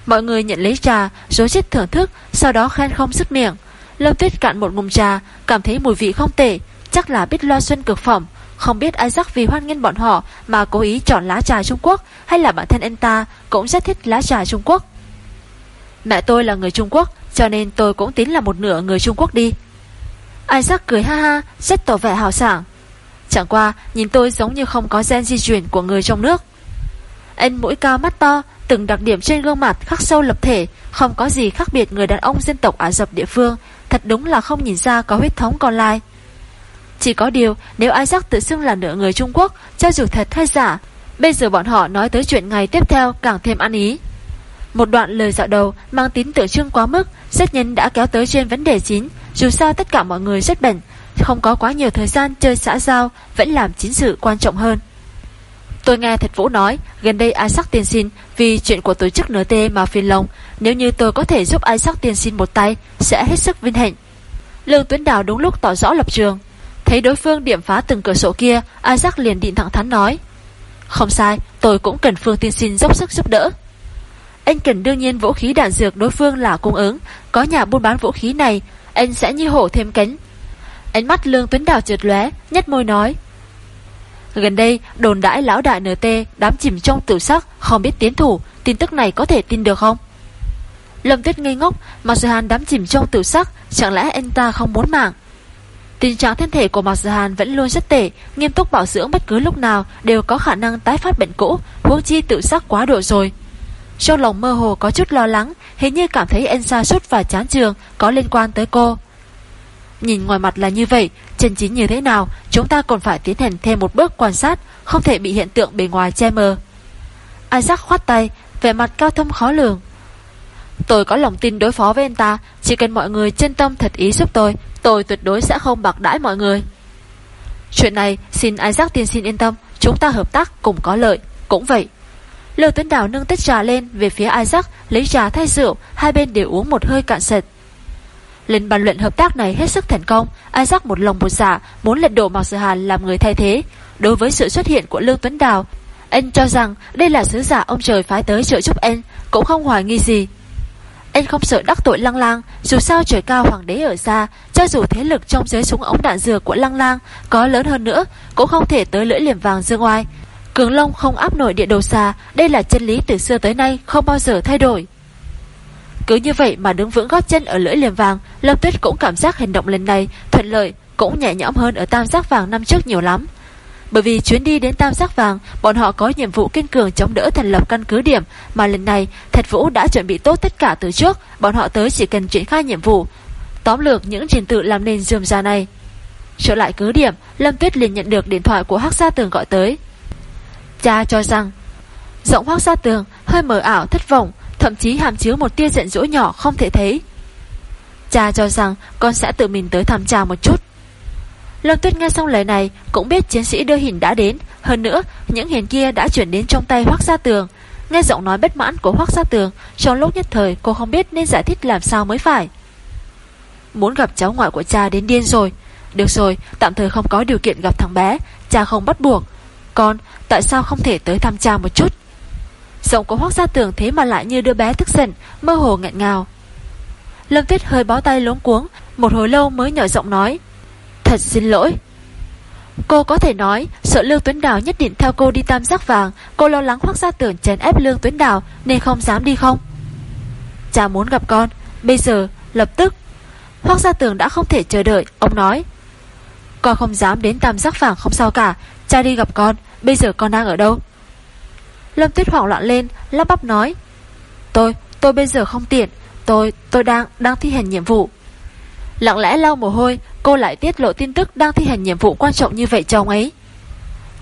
Speaker 1: Mọi người nhận lấy trà Rồi chết thưởng thức, Sau đó khen không sức miệng. Lâm Tuyết cạn một ngụm trà, Cảm thấy mùi vị không tệ, Chắc là biết loa xuân cực phẩm. Không biết Isaac vì hoan nghênh bọn họ Mà cố ý chọn lá trà Trung Quốc, Hay là bản thân anh ta cũng rất thích lá trà Trung Quốc. Mẹ tôi là người Trung Quốc, Cho nên tôi cũng tính là một nửa người Trung Quốc đi. Isaac cười ha ha, Rất tỏ vẻ hào sảng. Chẳng qua, nhìn tôi giống như không có gen di chuyển Của người trong nước. Anh mũi cao mắt to, Từng đặc điểm trên gương mặt khắc sâu lập thể, Không có gì khác biệt người đàn ông dân tộc Ả Rập địa phương, Thật đúng là không nhìn ra có huyết thống còn lai. Chỉ có điều, Nếu Isaac tự xưng là nửa người Trung Quốc, Cho dù thật hay giả, Bây giờ bọn họ nói tới chuyện ngày tiếp theo càng thêm ăn ý một đoạn lời dạo đầu mang tính tượng trưng quá mức, rất nhanh đã kéo tới trên vấn đề chính. Dù sao tất cả mọi người rất bận, không có quá nhiều thời gian chơi xã giao, vẫn làm chính sự quan trọng hơn. Tôi nghe Thật Vũ nói, gần đây Isaac tiền xin vì chuyện của tổ chức NT mà phiền lòng, nếu như tôi có thể giúp Isaac tiền xin một tay, sẽ hết sức vinh hạnh. Lương Tuấn Đào đúng lúc tỏ rõ lập trường. Thấy đối phương điểm phá từng cửa sổ kia, Isaac liền định thẳng thắn nói. Không sai, tôi cũng cần Phương tiên xin dốc sức giúp đỡ. Anh cần đương nhiên vũ khí đạn dược đối phương là cung ứng. Có nhà buôn bán vũ khí này, Anh sẽ như hổ thêm cánh. Ánh mắt Lương Tuấn Đào trượt lóe Nhất môi nói, Gần đây, đồn đãi lão đại NT Đám chìm trong tử sắc, không biết tiến thủ, Tin tức này có thể tin được không? Lâm Tuyết ngây ngốc, Mạc Sư Hàn đám chìm trong tử sắc, Chẳng lẽ anh ta không muốn mạng? Tình trạng thân thể của Mạc Sư Hàn vẫn luôn rất tệ, Nghiêm túc bảo dưỡng bất cứ lúc nào Đều có khả năng tái phát bệnh cũ, Huống chi tự sắc quá độ rồi trong lòng mơ hồ có chút lo lắng, Hình như cảm thấy anh xa sút và chán trường Có liên quan tới cô. Nhìn ngoài mặt là như vậy, Chân chính như thế nào, Chúng ta còn phải tiến hành thêm một bước quan sát, Không thể bị hiện tượng bề ngoài che mờ. Isaac khoát tay, Vẻ mặt cao thâm khó lường. Tôi có lòng tin đối phó với anh ta, Chỉ cần mọi người chân tâm thật ý giúp tôi Tôi tuyệt đối sẽ không bạc đãi mọi người. Chuyện này xin Isaac tiên xin yên tâm, Chúng ta hợp tác cùng có lợi, Cũng vậy. Lưu Tuấn Đào nâng tách trà lên về phía Isaac lấy trà thay rượu, hai bên đều uống một hơi cạn sạch. Lần bàn luận hợp tác này hết sức thành công, Isaac một lòng một dạ muốn lật đổ Mạc Sở Hàn làm người thay thế. Đối với sự xuất hiện của Lưu Tuấn Đào, anh cho rằng đây là sứ giả ông trời phái tới trợ giúp anh, cũng không hoài nghi gì. Anh không sợ đắc tội lăng lang, dù sao trời cao hoàng đế ở xa, cho dù thế lực trong giới súng ống đạn dừa của lăng lang có lớn hơn nữa, cũng không thể tới lưỡi liềm vàng dương oai, Cường Long không áp nổi địa đầu xa Đây là chân lý từ xưa tới nay Không bao giờ thay đổi Cứ như vậy mà đứng vững gót chân ở lưỡi liềm vàng Lâm Tuyết cũng cảm giác hành động lần này Thuận lợi cũng nhẹ nhõm hơn ở tam giác vàng năm trước nhiều lắm Bởi vì chuyến đi đến Tam Giác Vàng, bọn họ có nhiệm vụ kiên cường chống đỡ thành lập căn cứ điểm, mà lần này Thạch Vũ đã chuẩn bị tốt tất cả từ trước, bọn họ tới chỉ cần triển khai nhiệm vụ. Tóm lược những trình tự làm nên dườm ra này. Trở lại cứ điểm, Lâm Tuyết liền nhận được điện thoại của Hắc Gia Tường gọi tới. Cha cho rằng, giọng hoác ra Tường hơi mờ ảo thất vọng, thậm chí hàm chứa một tia giận dỗi nhỏ không thể thấy. Cha cho rằng con sẽ tự mình tới thăm cha một chút. Lâm Tuyết nghe xong lời này cũng biết chiến sĩ đưa hình đã đến, hơn nữa những hình kia đã chuyển đến trong tay hoác ra Tường. Nghe giọng nói bất mãn của hoác ra Tường, trong lúc nhất thời cô không biết nên giải thích làm sao mới phải. Muốn gặp cháu ngoại của cha đến điên rồi. Được rồi, tạm thời không có điều kiện gặp thằng bé, cha không bắt buộc. Con, tại sao không thể tới thăm cha một chút? Giọng của Hoắc Gia Tường thế mà lại như đứa bé tức giận, mơ hồ nghẹn ngào. Lâm Tuyết hơi bó tay lốn cuống, một hồi lâu mới nhỏ giọng nói. Thật xin lỗi. Cô có thể nói, sợ Lương Tuấn Đào nhất định theo cô đi tam giác vàng, cô lo lắng Hoắc Gia Tường chèn ép Lương Tuấn Đào nên không dám đi không? Cha muốn gặp con, bây giờ, lập tức. Hoắc Gia Tường đã không thể chờ đợi, ông nói. Con không dám đến tam giác vàng không sao cả, cha đi gặp con, bây giờ con đang ở đâu? Lâm Tuyết hoảng loạn lên, lắp bắp nói. Tôi, tôi bây giờ không tiện, tôi, tôi đang, đang thi hành nhiệm vụ. Lặng lẽ lau mồ hôi, cô lại tiết lộ tin tức đang thi hành nhiệm vụ quan trọng như vậy cho ông ấy.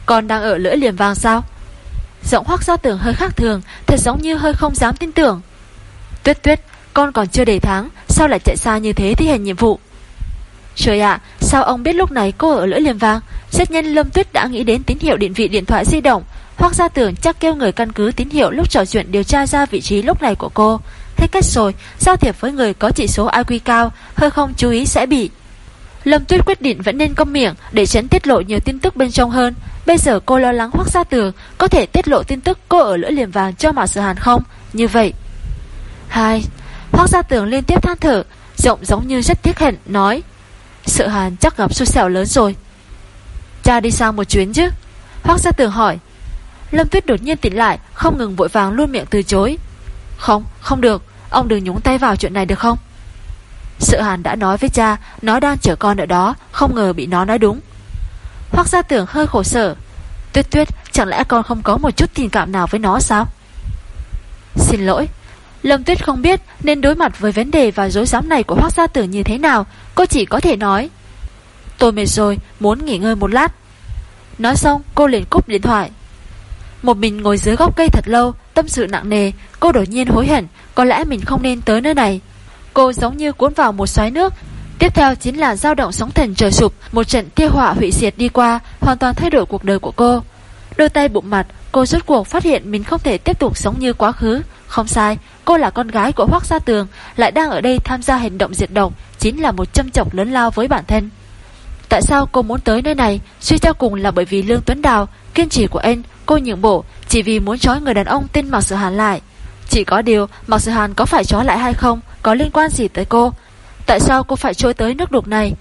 Speaker 1: Con đang ở lưỡi liềm vàng sao? Giọng hoác ra tưởng hơi khác thường, thật giống như hơi không dám tin tưởng. Tuyết tuyết, con còn chưa đầy tháng, sao lại chạy xa như thế thi hành nhiệm vụ? Trời ạ, sao ông biết lúc này cô ở lưỡi liềm vàng? xét nhân Lâm Tuyết đã nghĩ đến tín hiệu điện vị điện thoại di động, hoặc ra tưởng chắc kêu người căn cứ tín hiệu lúc trò chuyện điều tra ra vị trí lúc này của cô. Thế cách rồi, giao thiệp với người có chỉ số IQ cao, hơi không chú ý sẽ bị. Lâm Tuyết quyết định vẫn nên câm miệng để tránh tiết lộ nhiều tin tức bên trong hơn. Bây giờ cô lo lắng hoặc Gia Tường có thể tiết lộ tin tức cô ở lưỡi liềm vàng cho Mạc sự Hàn không? Như vậy. Hai. hoặc Gia Tường liên tiếp than thở, giọng giống như rất tiếc hận, nói. Sợ Hàn chắc gặp xui xẻo lớn rồi. Cha đi sang một chuyến chứ? Hoắc Gia Tường hỏi. Lâm Tuyết đột nhiên tỉnh lại, không ngừng vội vàng luôn miệng từ chối. Không, không được, ông đừng nhúng tay vào chuyện này được không? Sợ Hàn đã nói với cha, nó đang chở con ở đó, không ngờ bị nó nói đúng. Hoác gia tưởng hơi khổ sở. Tuyết tuyết, chẳng lẽ con không có một chút tình cảm nào với nó sao? Xin lỗi. Lâm Tuyết không biết nên đối mặt với vấn đề và dối dám này của Hoác gia Tử như thế nào, cô chỉ có thể nói. Tôi mệt rồi, muốn nghỉ ngơi một lát. Nói xong, cô liền cúp điện thoại. Một mình ngồi dưới gốc cây thật lâu, tâm sự nặng nề, cô đột nhiên hối hận, có lẽ mình không nên tới nơi này. Cô giống như cuốn vào một xoáy nước. Tiếp theo chính là dao động sóng thần trời sụp, một trận tiêu hỏa hủy diệt đi qua, hoàn toàn thay đổi cuộc đời của cô. Đôi tay bụng mặt, cô rốt cuộc phát hiện mình không thể tiếp tục sống như quá khứ. Không sai, cô là con gái của Hoác Gia Tường, lại đang ở đây tham gia hành động diệt độc, chính là một châm chọc lớn lao với bản thân. Tại sao cô muốn tới nơi này? Suy cho cùng là bởi vì Lương Tuấn Đào, kiên trì của anh, cô nhượng bộ, chỉ vì muốn trói người đàn ông tên Mạc Sự Hàn lại. Chỉ có điều, Mạc Sự Hàn có phải trói lại hay không, có liên quan gì tới cô? Tại sao cô phải trôi tới nước đục này?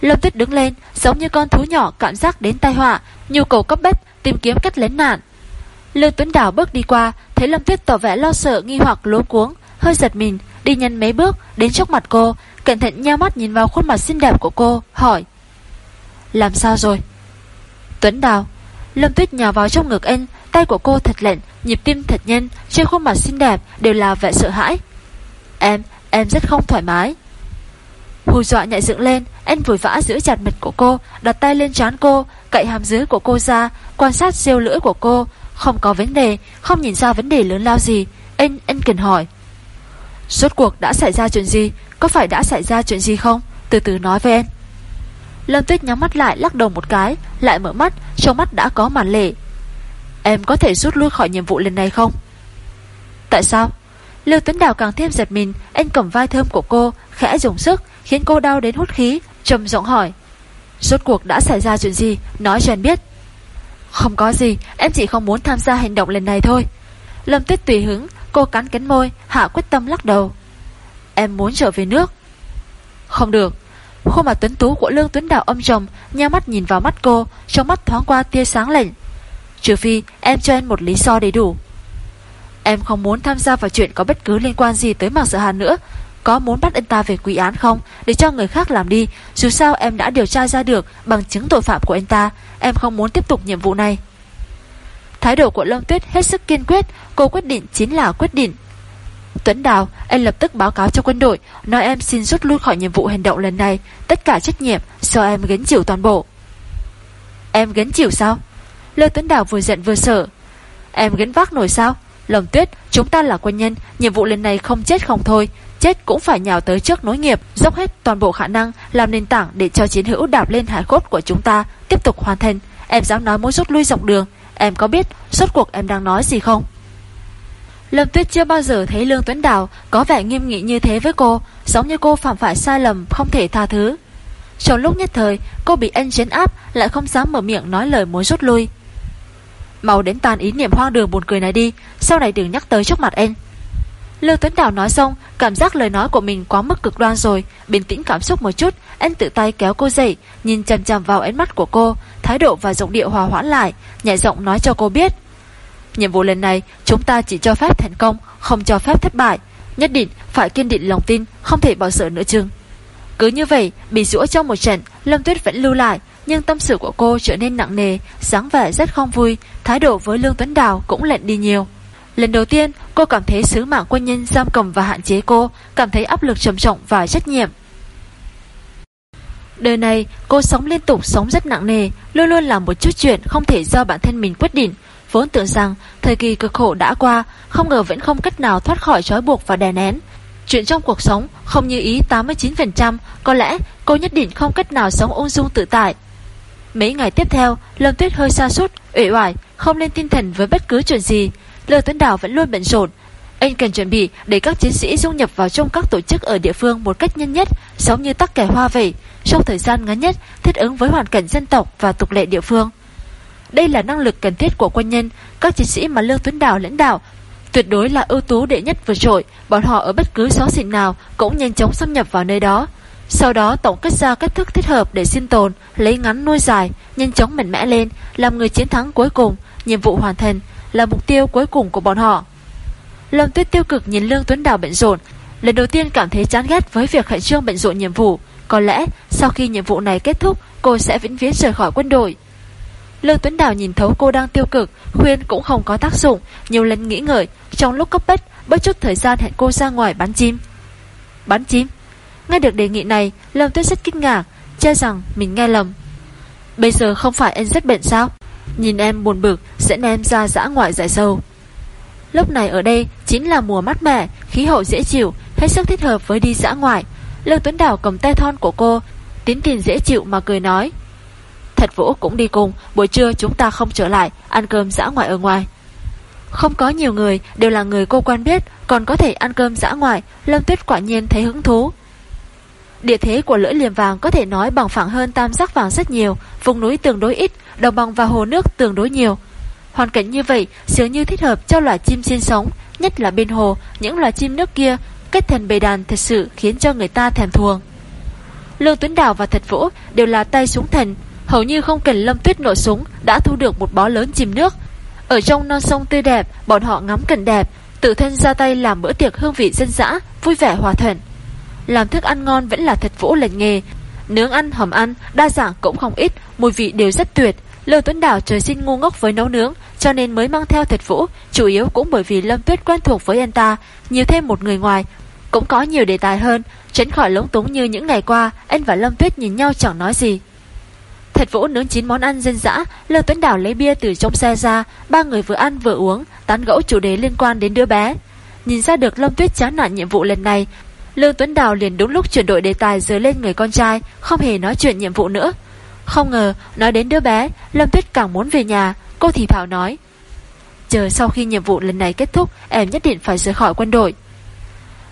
Speaker 1: Lâm Tuyết đứng lên, giống như con thú nhỏ cảm giác đến tai họa, nhu cầu cấp bách, tìm kiếm cách lén nạn. Lưu Tuấn Đào bước đi qua, thấy Lâm Tuyết tỏ vẻ lo sợ nghi hoặc lố cuống, hơi giật mình, đi nhân mấy bước đến trước mặt cô, cẩn thận nheo mắt nhìn vào khuôn mặt xinh đẹp của cô, hỏi: "Làm sao rồi?" Tuấn Đào, Lâm Tuyết nhào vào trong ngực anh, tay của cô thật lạnh, nhịp tim thật nhanh, trên khuôn mặt xinh đẹp đều là vẻ sợ hãi. "Em, em rất không thoải mái." Hù dọa nhạy dựng lên, anh vội vã giữ chặt mịch của cô, đặt tay lên trán cô, cậy hàm dưới của cô ra, quan sát siêu lưỡi của cô, không có vấn đề, không nhìn ra vấn đề lớn lao gì. Anh, anh cần hỏi. Rốt cuộc đã xảy ra chuyện gì? Có phải đã xảy ra chuyện gì không? Từ từ nói với em. Lâm Tuyết nhắm mắt lại lắc đầu một cái, lại mở mắt, trong mắt đã có màn lệ. Em có thể rút lui khỏi nhiệm vụ lần này không? Tại sao? Lưu Tuấn Đào càng thêm giật mình, anh cầm vai thơm của cô, khẽ dùng sức, khiến cô đau đến hút khí, trầm giọng hỏi. Rốt cuộc đã xảy ra chuyện gì, nói cho anh biết. Không có gì, em chỉ không muốn tham gia hành động lần này thôi. Lâm Tuyết tùy hứng, cô cắn cánh môi, hạ quyết tâm lắc đầu. Em muốn trở về nước. Không được. Khuôn mặt tuấn tú của Lương Tuấn đạo âm trầm, nheo mắt nhìn vào mắt cô, trong mắt thoáng qua tia sáng lạnh. Trừ phi em cho em một lý do đầy đủ. Em không muốn tham gia vào chuyện có bất cứ liên quan gì tới Mạc Sở Hàn nữa có muốn bắt anh ta về quỹ án không? Để cho người khác làm đi. Dù sao em đã điều tra ra được bằng chứng tội phạm của anh ta. Em không muốn tiếp tục nhiệm vụ này. Thái độ của Lâm Tuyết hết sức kiên quyết. Cô quyết định chính là quyết định. Tuấn Đào, anh lập tức báo cáo cho quân đội Nói em xin rút lui khỏi nhiệm vụ hành động lần này. Tất cả trách nhiệm do em gánh chịu toàn bộ. Em gánh chịu sao? Lê Tuấn Đào vừa giận vừa sợ. Em gánh vác nổi sao? Lâm tuyết, chúng ta là quân nhân Nhiệm vụ lần này không chết không thôi. Chết cũng phải nhào tới trước nối nghiệp Dốc hết toàn bộ khả năng Làm nền tảng để cho chiến hữu đạp lên hải cốt của chúng ta Tiếp tục hoàn thành Em dám nói muốn rút lui dọc đường Em có biết suốt cuộc em đang nói gì không Lâm Tuyết chưa bao giờ thấy Lương Tuấn Đào có vẻ nghiêm nghị như thế với cô, giống như cô phạm phải sai lầm không thể tha thứ. Trong lúc nhất thời, cô bị anh chiến áp lại không dám mở miệng nói lời muốn rút lui. Mau đến tàn ý niệm hoang đường buồn cười này đi, sau này đừng nhắc tới trước mặt anh. Lương Tuấn Đào nói xong, cảm giác lời nói của mình quá mức cực đoan rồi, bình tĩnh cảm xúc một chút, anh tự tay kéo cô dậy, nhìn chằm chằm vào ánh mắt của cô, thái độ và giọng điệu hòa hoãn lại, nhẹ giọng nói cho cô biết. Nhiệm vụ lần này chúng ta chỉ cho phép thành công Không cho phép thất bại. Nhất định phải kiên định lòng tin Không thể bỏ sợ nữa chừng. Cứ như vậy bị rũa trong một trận Lâm Tuyết vẫn lưu lại Nhưng tâm sự của cô trở nên nặng nề dáng vẻ rất không vui Thái độ với Lương Tuấn Đào cũng lệnh đi nhiều. Lần đầu tiên cô cảm thấy sứ mạng quân nhân giam cầm và hạn chế cô Cảm thấy áp lực trầm trọng và trách nhiệm Đời này cô sống liên tục sống rất nặng nề Luôn luôn làm một chút chuyện không thể do bản thân mình quyết định Vốn tưởng rằng thời kỳ cực khổ đã qua, không ngờ vẫn không cách nào thoát khỏi trói buộc và đè nén. Chuyện trong cuộc sống không như ý 89%, có lẽ cô nhất định không cách nào sống ung dung tự tại. Mấy ngày tiếp theo, Lâm Tuyết hơi xa sút uể oải, không lên tinh thần với bất cứ chuyện gì. Lưu Tuấn Đào vẫn luôn bận rộn. Anh cần chuẩn bị để các chiến sĩ dung nhập vào trong các tổ chức ở địa phương một cách nhanh nhất, giống như tắc kẻ hoa vậy, trong thời gian ngắn nhất, thích ứng với hoàn cảnh dân tộc và tục lệ địa phương. Đây là năng lực cần thiết của quân nhân, các chiến sĩ mà Lương Tuấn Đào lãnh đạo tuyệt đối là ưu tú đệ nhất vượt trội, bọn họ ở bất cứ xó xỉnh nào cũng nhanh chóng xâm nhập vào nơi đó. Sau đó tổng kết ra cách thức thích hợp để sinh tồn, lấy ngắn nuôi dài, nhanh chóng mạnh mẽ lên, làm người chiến thắng cuối cùng, nhiệm vụ hoàn thành là mục tiêu cuối cùng của bọn họ. Lâm Tuyết tiêu cực nhìn Lương Tuấn Đào bận rộn, lần đầu tiên cảm thấy chán ghét với việc khẩn trương bận rộn nhiệm vụ. Có lẽ sau khi nhiệm vụ này kết thúc, cô sẽ vĩnh viễn rời khỏi quân đội. Lương Tuấn Đào nhìn thấu cô đang tiêu cực, khuyên cũng không có tác dụng, nhiều lần nghĩ ngợi, trong lúc cấp bách, bất chút thời gian hẹn cô ra ngoài bắn chim. Bắn chim? Nghe được đề nghị này, Lâm Tuyết rất kinh ngạc, che rằng mình nghe lầm. Bây giờ không phải em rất bệnh sao? Nhìn em buồn bực, dẫn em ra dã ngoại giải sâu. Lúc này ở đây chính là mùa mát mẻ, khí hậu dễ chịu, hết sức thích hợp với đi dã ngoại. Lương Tuấn Đào cầm tay thon của cô, tiến tiền dễ chịu mà cười nói. Thật Vũ cũng đi cùng Buổi trưa chúng ta không trở lại Ăn cơm dã ngoại ở ngoài Không có nhiều người Đều là người cô quen biết Còn có thể ăn cơm dã ngoại Lâm Tuyết quả nhiên thấy hứng thú Địa thế của lưỡi liềm vàng có thể nói bằng phẳng hơn tam giác vàng rất nhiều Vùng núi tương đối ít Đồng bằng và hồ nước tương đối nhiều Hoàn cảnh như vậy dường như thích hợp cho loài chim sinh sống Nhất là bên hồ Những loài chim nước kia. Kết thần bầy đàn thật sự khiến cho người ta thèm thuồng. Lương Tuấn Đào và Thật Vũ đều là tay súng thần Hầu như không cần lâm tuyết nổ súng Đã thu được một bó lớn chìm nước. Ở trong non sông tươi đẹp Bọn họ ngắm cảnh đẹp Tự thân ra tay làm bữa tiệc hương vị dân dã Vui vẻ hòa thuận. Làm thức ăn ngon vẫn là thật vũ lệnh nghề Nướng ăn, hầm ăn, đa dạng cũng không ít Mùi vị đều rất tuyệt. Lưu Tuấn Đảo trời sinh ngu ngốc với nấu nướng Cho nên mới mang theo thật vũ Chủ yếu cũng bởi vì Lâm Tuyết quen thuộc với anh ta Nhiều thêm một người ngoài Cũng có nhiều đề tài hơn Tránh khỏi lúng túng như những ngày qua Anh và Lâm Tuyết nhìn nhau chẳng nói gì Thật Vũ nướng chín món ăn dân dã, Lưu Tuấn Đảo lấy bia từ trong xe ra, ba người vừa ăn vừa uống, tán gẫu chủ đề liên quan đến đứa bé. Nhìn ra được Lâm Tuyết chán nản nhiệm vụ lần này, Lưu Tuấn Đào liền đúng lúc chuyển đổi đề tài dời lên người con trai, không hề nói chuyện nhiệm vụ nữa. Không ngờ, nói đến đứa bé, Lâm Tuyết càng muốn về nhà, cô thì thảo nói. Chờ sau khi nhiệm vụ lần này kết thúc, em nhất định phải rời khỏi quân đội.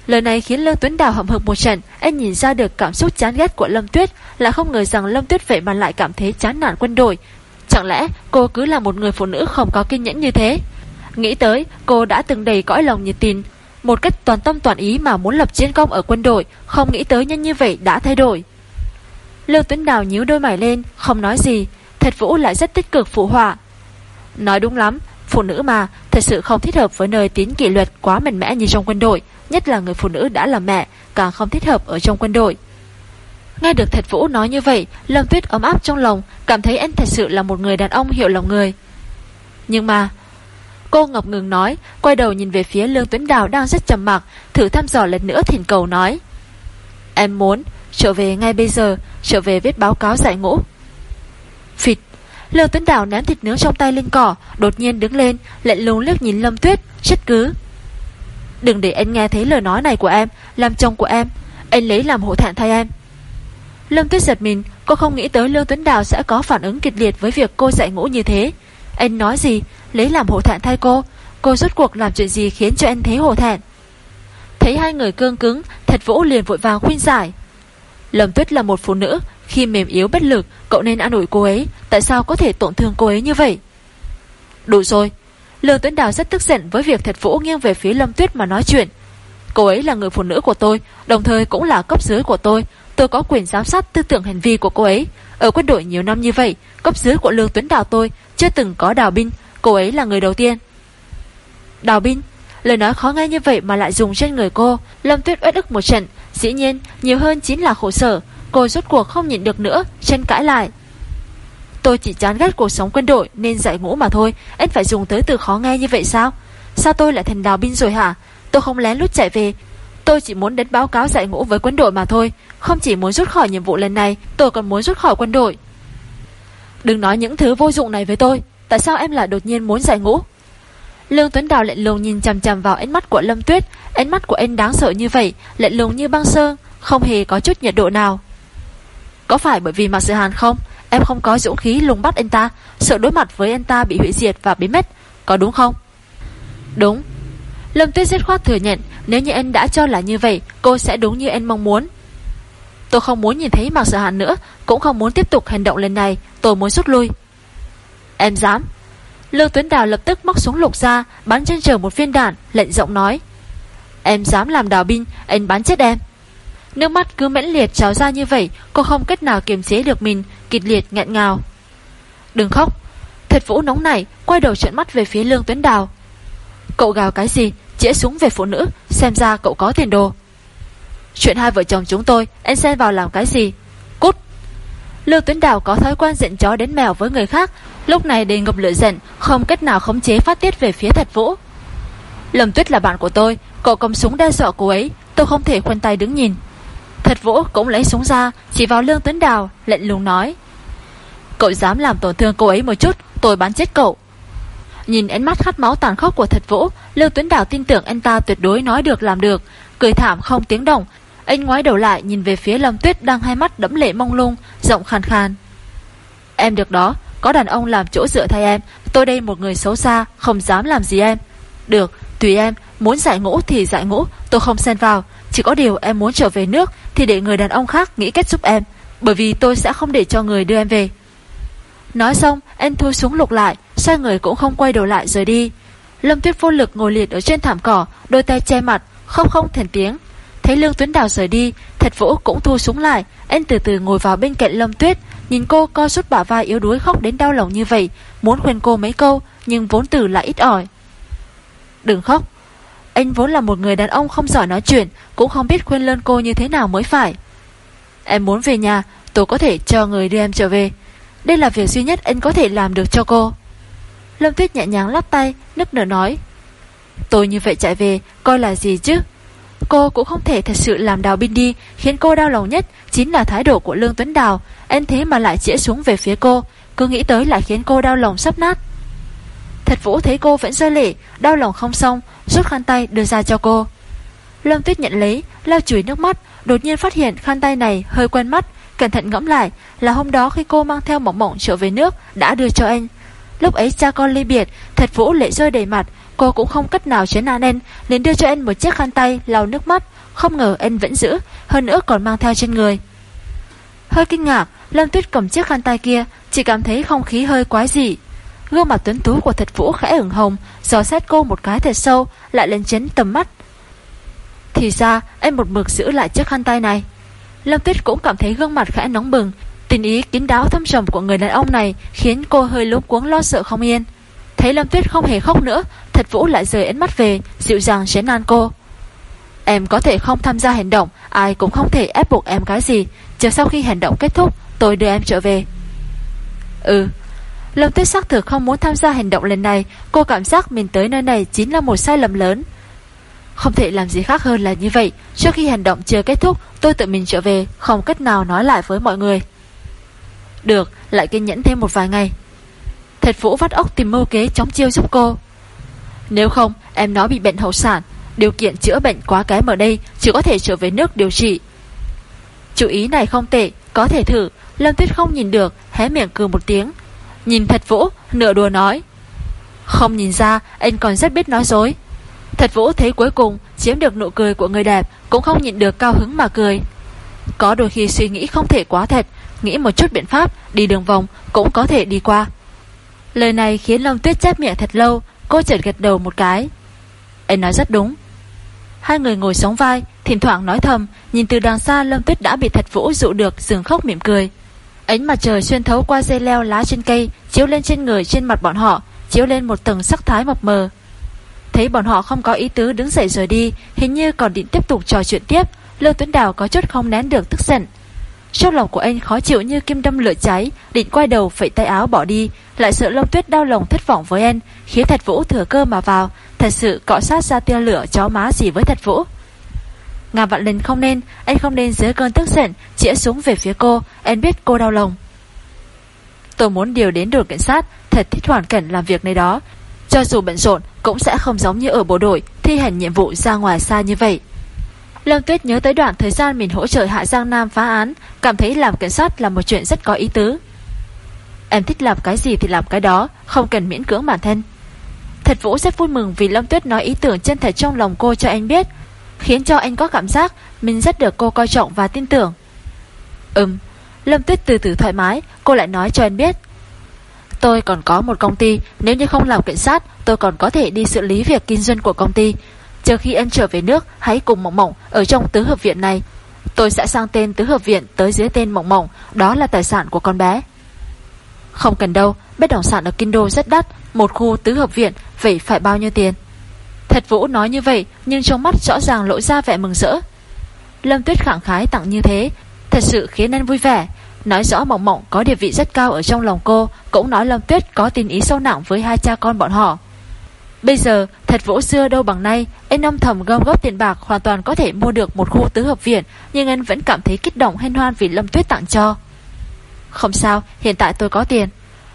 Speaker 1: Lời này khiến Lương Tuấn Đào hậm hực một trận, anh nhìn ra được cảm xúc chán ghét của Lâm Tuyết, là không ngờ rằng Lâm Tuyết vậy mà lại cảm thấy chán nản quân đội. Chẳng lẽ cô cứ là một người phụ nữ không có kiên nhẫn như thế? Nghĩ tới, cô đã từng đầy cõi lòng nhiệt tình, một cách toàn tâm toàn ý mà muốn lập chiến công ở quân đội, không nghĩ tới nhanh như vậy đã thay đổi. Lương Tuấn Đào nhíu đôi mày lên, không nói gì, Thật Vũ lại rất tích cực phụ họa. Nói đúng lắm, phụ nữ mà, thật sự không thích hợp với nơi tín kỷ luật quá mạnh mẽ như trong quân đội, Nhất là người phụ nữ đã là mẹ Càng không thích hợp ở trong quân đội. Nghe được Thạch Vũ nói như vậy Lâm Tuyết ấm áp trong lòng Cảm thấy anh thật sự là một người đàn ông hiểu lòng người. Nhưng mà Cô ngập ngừng nói Quay đầu nhìn về phía Lương Tuấn Đào đang rất trầm mặc Thử thăm dò lần nữa thỉnh cầu nói. Em muốn trở về ngay bây giờ, Trở về viết báo cáo giải ngũ. Phịt, lưu Tuấn Đào ném thịt nướng trong tay lên cỏ, Đột nhiên đứng lên Lệnh lùng liếc nhìn Lâm Tuyết Chất cứ. Đừng để anh nghe thấy lời nói này của em, Làm chồng của em, Anh lấy làm hổ thẹn thay em. Lâm Tuyết giật mình, Cô không nghĩ tới Lương Tuấn Đào sẽ có phản ứng kịch liệt Với việc cô dạy ngũ như thế. Anh nói gì, Lấy làm hổ thẹn thay cô Cô rốt cuộc làm chuyện gì khiến cho anh thấy hổ thẹn? Thấy hai người cương cứng, Thật Vũ liền vội vàng khuyên giải. Lâm Tuyết là một phụ nữ, Khi mềm yếu bất lực, Cậu nên an ủi cô ấy. Tại sao có thể tổn thương cô ấy như vậy? Đủ rồi. Lương Tuấn Đào rất tức giận với việc Thật Vũ nghiêng về phía Lâm Tuyết mà nói chuyện. Cô ấy là người phụ nữ của tôi, Đồng thời cũng là cấp dưới của tôi. Tôi có quyền giám sát tư tưởng hành vi của cô ấy. Ở quân đội nhiều năm như vậy, Cấp dưới của Lương Tuấn Đào tôi Chưa từng có đào binh. Cô ấy là người đầu tiên. Đào binh, Lời nói khó nghe như vậy mà lại dùng trên người cô. Lâm Tuyết uất ức một trận. Dĩ nhiên, nhiều hơn chính là khổ sở. Cô rốt cuộc không nhịn được nữa, Chân cãi lại. Tôi chỉ chán ghét cuộc sống quân đội Nên dạy ngũ mà thôi Anh phải dùng tới từ khó nghe như vậy sao? Sao tôi lại thành đào binh rồi hả? Tôi không lén lút chạy về. Tôi chỉ muốn đến báo cáo dạy ngũ với quân đội mà thôi. Không chỉ muốn rút khỏi nhiệm vụ lần này, Tôi còn muốn rút khỏi quân đội. Đừng nói những thứ vô dụng này với tôi. Tại sao em lại đột nhiên muốn giải ngũ Lương Tuấn Đào lệnh lùng nhìn chằm chằm vào ánh mắt của Lâm Tuyết. Ánh mắt của anh đáng sợ như vậy Lệnh lùng như băng sơn, Không hề có chút nhiệt độ nào. Có phải bởi vì Mạc Sự Hàn không? Em không có dũng khí lùng bắt anh ta. Sợ đối mặt với anh ta bị hủy diệt và biến mất. Có đúng không? Đúng. Lâm Tuyết dứt khoát thừa nhận, Nếu như anh đã cho là như vậy, Cô sẽ đúng như anh mong muốn. Tôi không muốn nhìn thấy Mạc Sở Hàn nữa, Cũng không muốn tiếp tục hành động lần này. Tôi muốn rút lui. Em dám? Lương Tuấn Đào lập tức móc súng lục ra, Bắn trên trời một viên đạn, Lệnh giọng nói. Em dám làm đào binh, Anh bắn chết em. Nước mắt cứ mãnh liệt trào ra như vậy, Cô không cách nào kiềm chế được mình, Kịch liệt nghẹn ngào. Đừng khóc. Thật vũ nóng nảy, Quay đầu trợn mắt về phía Lương Tuấn Đào. Cậu gào cái gì? Chĩa súng về phụ nữ, Xem ra cậu có tiền đồ. Chuyện hai vợ chồng chúng tôi, Anh xen vào làm cái gì? Lương Tuấn Đào có thói quen giận chó đến mèo với người khác. Lúc này đầy ngập lửa giận, Không cách nào khống chế phát tiết về phía thật vũ. Lâm Tuyết là bạn của tôi, Cậu cầm súng đe dọa cô ấy, Tôi không thể khoanh tay đứng nhìn. Thật vũ cũng lấy súng ra, Chỉ vào Lương Tuấn Đào lệnh lùng nói. Cậu dám làm tổn thương cô ấy một chút, Tôi bắn chết cậu. Nhìn ánh mắt khát máu tàn khốc của thật vũ Lương Tuấn Đào tin tưởng anh ta tuyệt đối nói được, làm được. Cười thảm không tiếng động anh ngoái đầu lại nhìn về phía Lâm Tuyết Đang hai mắt đẫm lệ mong lung, Giọng khàn khàn. Em được đó, Có đàn ông làm chỗ dựa thay em. Tôi đây một người xấu xa, Không dám làm gì em. Được, tùy em, Muốn giải ngũ thì giải ngũ, Tôi không xen vào. Chỉ có điều em muốn trở về nước Thì để người đàn ông khác nghĩ cách giúp em, Bởi vì tôi sẽ không để cho người đưa em về. Nói xong anh thu súng lục lại, Xoay người cũng không quay đầu lại rời đi. Lâm Tuyết vô lực ngồi liệt ở trên thảm cỏ, Đôi tay che mặt, khóc không thành tiếng. Thấy Lương Tuấn Đào rời đi, Thật Vũ cũng thu súng lại. Anh từ từ ngồi vào bên cạnh Lâm Tuyết, Nhìn cô co rút bả vai yếu đuối khóc đến đau lòng như vậy, Muốn khuyên cô mấy câu, Nhưng vốn từ lại ít ỏi. Đừng khóc, Anh vốn là một người đàn ông không giỏi nói chuyện, Cũng không biết khuyên lơn cô như thế nào mới phải. Em muốn về nhà, Tôi có thể cho người đưa em trở về. Đây là việc duy nhất anh có thể làm được cho cô. Lâm Tuyết nhẹ nhàng lắp tay, Nức nở nói. Tôi như vậy chạy về, coi là gì chứ? Cô cũng không thể thật sự làm đào binh đi, Khiến cô đau lòng nhất Chính là thái độ của Lương Tuấn Đào. Anh thế mà lại chĩa xuống về phía cô, Cứ nghĩ tới lại khiến cô đau lòng sắp nát. Thật vũ thấy cô vẫn rơi lệ, Đau lòng không xong, Rút khăn tay đưa ra cho cô. Lâm Tuyết nhận lấy, lau chùi nước mắt, Đột nhiên phát hiện khăn tay này hơi quen mắt. Cẩn thận ngẫm lại, Là hôm đó khi cô mang theo mỏng mỏng trở về nước, Đã đưa cho anh. Lúc ấy cha con ly biệt, Thật vũ lệ rơi đầy mặt Cô cũng không cách nào chấn an En liền đưa cho anh một chiếc khăn tay lau nước mắt. Không ngờ anh vẫn giữ, Hơn nữa còn mang theo trên người. Hơi kinh ngạc, Lâm Tuyết cầm chiếc khăn tay kia, Chỉ cảm thấy không khí hơi quái dị. Gương mặt tuấn tú của thật vũ khẽ ửng hồng Gió xét cô một cái thật sâu, Lại lên chấn tầm mắt. Thì ra em một mực giữ lại chiếc khăn tay này. Lâm Tuyết cũng cảm thấy gương mặt khẽ nóng bừng. Tình ý kín đáo thâm trầm của người đàn ông này Khiến cô hơi lúng cuống lo sợ không yên. Thấy Lâm Tuyết không hề khóc nữa, Thật Vũ lại rời ánh mắt về, Dịu dàng chế nan cô. Em có thể không tham gia hành động, Ai cũng không thể ép buộc em cái gì. Chờ sau khi hành động kết thúc, Tôi đưa em trở về. Ừ. Lâm Tuyết xác thực không muốn tham gia hành động lần này. Cô cảm giác mình tới nơi này Chính là một sai lầm lớn. Không thể làm gì khác hơn là như vậy. Trước khi hành động chưa kết thúc, Tôi tự mình trở về, Không cách nào nói lại với mọi người. Được, lại kiên nhẫn thêm một vài ngày. Thật Vũ vắt ốc tìm mưu kế chống chiêu giúp cô. Nếu không, em nó bị bệnh hậu sản, Điều kiện chữa bệnh quá kém ở đây Chỉ có thể trở về nước điều trị. Chú ý này không tệ, Có thể thử. Lâm Tuyết không nhìn được, Hé miệng cười một tiếng. Nhìn thật Vũ, nửa đùa nói. Không nhìn ra, anh còn rất biết nói dối. Thật Vũ thấy cuối cùng, Chiếm được nụ cười của người đẹp, Cũng không nhìn được cao hứng mà cười. Có đôi khi suy nghĩ không thể quá thật, Nghĩ một chút biện pháp, Đi đường vòng cũng có thể đi qua. Lời này khiến Lâm Tuyết chép miệng thật lâu, Cô chợt gật đầu một cái. Anh nói rất đúng. Hai người ngồi sóng vai, Thỉnh thoảng nói thầm, Nhìn từ đằng xa Lâm Tuyết đã bị thật vũ dụ được, Dừng khóc mỉm cười. Ánh mặt trời xuyên thấu qua dây leo lá trên cây, Chiếu lên trên người trên mặt bọn họ, Chiếu lên một tầng sắc thái mập mờ. Thấy bọn họ không có ý tứ đứng dậy rời đi, Hình như còn định tiếp tục trò chuyện tiếp, Lương Tuấn Đào có chút không nén được tức giận trong lòng của anh khó chịu như kim đâm lửa cháy, Định quay đầu phẩy tay áo bỏ đi. Lại sợ Long Tuyết đau lòng thất vọng với anh, Khiến Thật Vũ thừa cơ mà vào. Thật sự cọ sát ra tia lửa chó má gì với Thật Vũ. Ngàn vạn lần không nên, Anh không nên dưới cơn tức giận, Chĩa súng về phía cô. Anh biết cô đau lòng. Tôi muốn điều đến đồn cảnh sát, Thật thích hoàn cảnh làm việc này đó. Cho dù bận rộn, cũng sẽ không giống như ở bộ đội, Thi hành nhiệm vụ ra ngoài xa như vậy. Lâm Tuyết nhớ tới đoạn thời gian mình hỗ trợ Hạ Giang Nam phá án, cảm thấy làm cảnh sát là một chuyện rất có ý tứ. Em thích làm cái gì thì làm cái đó, không cần miễn cưỡng bản thân. Thật Vũ rất vui mừng vì Lâm Tuyết nói ý tưởng chân thật trong lòng cô cho anh biết, khiến cho anh có cảm giác mình rất được cô coi trọng và tin tưởng. Ừm, Lâm Tuyết từ từ thoải mái, cô lại nói cho anh biết. Tôi còn có một công ty, nếu như không làm cảnh sát, tôi còn có thể đi xử lý việc kinh doanh của công ty. Chờ khi em trở về nước, Hãy cùng Mộng Mộng ở trong tứ hợp viện này. Tôi sẽ sang tên tứ hợp viện Tới dưới tên Mộng Mộng, Đó là tài sản của con bé. Không cần đâu, Bất động sản ở Kinh Đô rất đắt, Một khu tứ hợp viện, Vậy phải bao nhiêu tiền? Thật Vũ nói như vậy, Nhưng trong mắt rõ ràng lộ ra vẻ mừng rỡ. Lâm Tuyết khẳng khái tặng như thế, Thật sự khiến anh vui vẻ. Nói rõ Mộng Mộng có địa vị rất cao ở trong lòng cô, Cũng nói Lâm Tuyết có tình ý sâu nặng với hai cha con bọn họ. Bây giờ, thật vỗ xưa đâu bằng nay Anh âm thầm gom góp tiền bạc Hoàn toàn có thể mua được một khu tứ hợp viện, Nhưng anh vẫn cảm thấy kích động hên hoan Vì Lâm Tuyết tặng cho. Không sao, hiện tại tôi có tiền.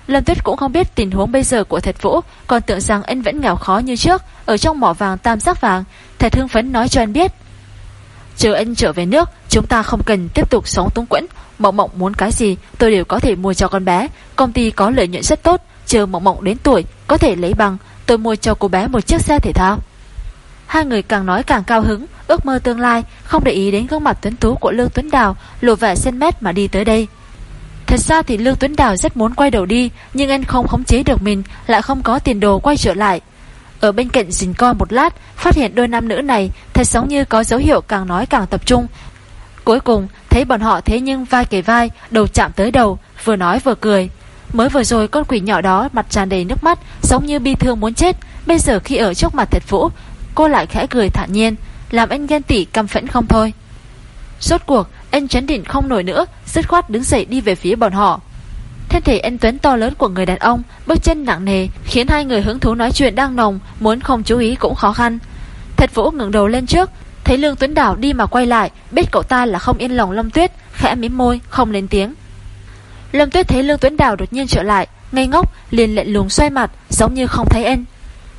Speaker 1: Lâm Tuyết cũng không biết tình huống bây giờ của thật vũ Còn tưởng rằng anh vẫn nghèo khó như trước, Ở trong mỏ vàng tam giác vàng. Thật hương phấn nói cho anh biết. Chờ anh trở về nước, Chúng ta không cần tiếp tục sống túng quẫn. Mộng mộng muốn cái gì, tôi đều có thể mua cho con bé. Công ty có lợi nhuận rất tốt, Chờ mộng mộng đến tuổi, có thể lấy bằng. Tôi mua cho cô bé một chiếc xe thể thao. Hai người càng nói càng cao hứng, Ước mơ tương lai, Không để ý đến gương mặt tuấn tú của Lương Tuấn Đào, Lộ vẻ sen mét mà đi tới đây. Thật ra thì Lương Tuấn Đào rất muốn quay đầu đi, Nhưng anh không khống chế được mình, Lại không có tiền đồ quay trở lại. Ở bên cạnh dình co một lát, Phát hiện đôi nam nữ này Thật giống như có dấu hiệu càng nói càng tập trung. Cuối cùng, thấy bọn họ thế nhưng vai kề vai, Đầu chạm tới đầu, Vừa nói vừa cười. Mới vừa rồi con quỷ nhỏ đó mặt tràn đầy nước mắt, Giống như bi thương muốn chết. Bây giờ khi ở trước mặt thật vũ, Cô lại khẽ cười thản nhiên, Làm anh ghen tỉ căm phẫn không thôi. Rốt cuộc, anh chấn định không nổi nữa, Dứt khoát đứng dậy đi về phía bọn họ. Thân thể anh Tuấn to lớn của người đàn ông, Bước chân nặng nề, Khiến hai người hứng thú nói chuyện đang nồng, Muốn không chú ý cũng khó khăn. Thật vũ ngẩng đầu lên trước, Thấy Lương Tuấn Đảo đi mà quay lại, Biết cậu ta là không yên lòng Lâm Tuyết, Khẽ mím môi, không lên tiếng. Lâm Tuyết thấy Lương Tuấn Đào đột nhiên trở lại, ngây ngốc, liền lệnh lùng xoay mặt, giống như không thấy anh.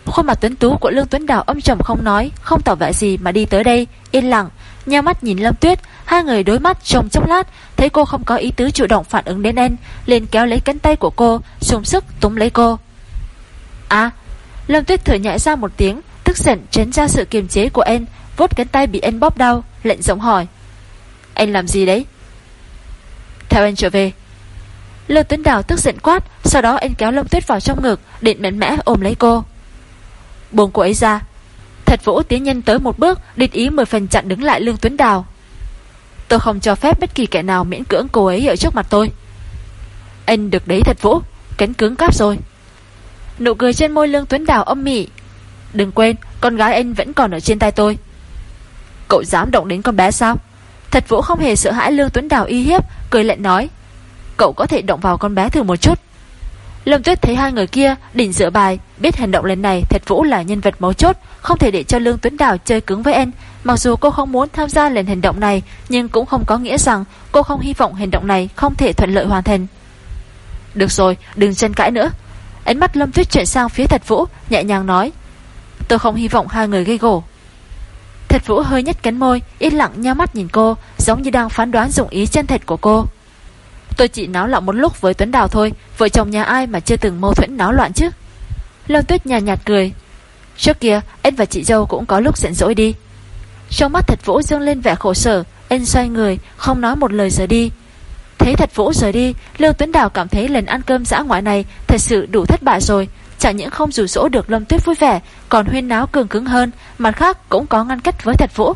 Speaker 1: Khuôn mặt tuấn tú của Lương Tuấn Đào âm trầm không nói, không tỏ vẻ gì mà đi tới đây, yên lặng, nheo mắt nhìn Lâm Tuyết, hai người đối mắt trong chốc lát, thấy cô không có ý tứ chủ động phản ứng đến anh, liền kéo lấy cánh tay của cô, dùng sức túm lấy cô. À, Lâm Tuyết thở nhẹ ra một tiếng, tức giận tránh ra sự kiềm chế của anh, vuốt cánh tay bị anh bóp đau, lệnh giọng hỏi. Anh làm gì đấy? Theo anh trở về. Lương Tuấn Đào tức giận quát, Sau đó anh kéo Lâm Tuyết vào trong ngực, Định mạnh mẽ ôm lấy cô. Buông cô ấy ra. Thật vũ tiến nhân tới một bước, Địch ý mười phần chặn đứng lại Lương Tuấn Đào. Tôi không cho phép bất kỳ kẻ nào miễn cưỡng cô ấy ở trước mặt tôi. Anh được đấy thật vũ Cánh cứng cáp rồi. Nụ cười trên môi Lương Tuấn Đào âm mị. Đừng quên, con gái anh vẫn còn ở trên tay tôi. Cậu dám động đến con bé sao? Thật Vũ không hề sợ hãi Lương Tuấn Đào y hiếp, Cười lạnh nói. Cậu có thể động vào con bé thử một chút. Lâm Tuyết thấy hai người kia đỉnh dựa bài, Biết hành động lần này Thật Vũ là nhân vật mấu chốt, Không thể để cho Lương Tuấn Đào chơi cứng với em Mặc dù cô không muốn tham gia lần hành động này, Nhưng cũng không có nghĩa rằng Cô không hy vọng hành động này không thể thuận lợi hoàn thành. Được rồi, đừng tranh cãi nữa. Ánh mắt Lâm Tuyết chuyển sang phía Thật Vũ, Nhẹ nhàng nói, Tôi không hy vọng hai người gây gổ. Thật Vũ hơi nhếch cánh môi, Yên lặng nhau mắt nhìn cô, Giống như đang phán đoán dụng ý chân thật của cô. Tôi chỉ náo loạn một lúc với Tuấn Đào thôi, Vợ chồng nhà ai mà chưa từng mâu thuẫn náo loạn chứ? Lâm Tuyết nhạt nhạt cười. Trước kia anh và chị dâu cũng có lúc giận dỗi đi. Trong mắt thật Vũ dương lên vẻ khổ sở Anh xoay người, Không nói một lời rời đi. Thấy thật Vũ rời đi, Lưu Tuấn Đào cảm thấy lần ăn cơm dã ngoại này Thật sự đủ thất bại rồi. Chẳng những không rủ rỗ được Lâm Tuyết vui vẻ, Còn huyên náo cường cứng hơn, Mặt khác cũng có ngăn cách với thật Vũ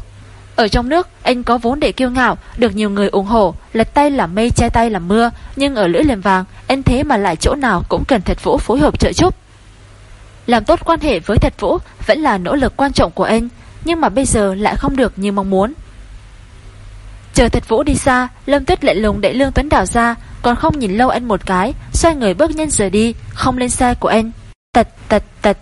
Speaker 1: ở trong nước, anh có vốn để kiêu ngạo, được nhiều người ủng hộ, lật tay làm mây che tay làm mưa, nhưng ở lưỡi liềm vàng, anh thế mà lại chỗ nào cũng cần thật vũ phối hợp trợ giúp. Làm tốt quan hệ với thật vũ vẫn là nỗ lực quan trọng của anh, nhưng mà bây giờ lại không được như mong muốn. Chờ thật vũ đi xa, Lâm Tuyết lệ lùng đẩy Lương Tuấn Đào ra, còn không nhìn lâu anh một cái, xoay người bước nhanh rời đi, không lên xe của anh. Tật tật tật.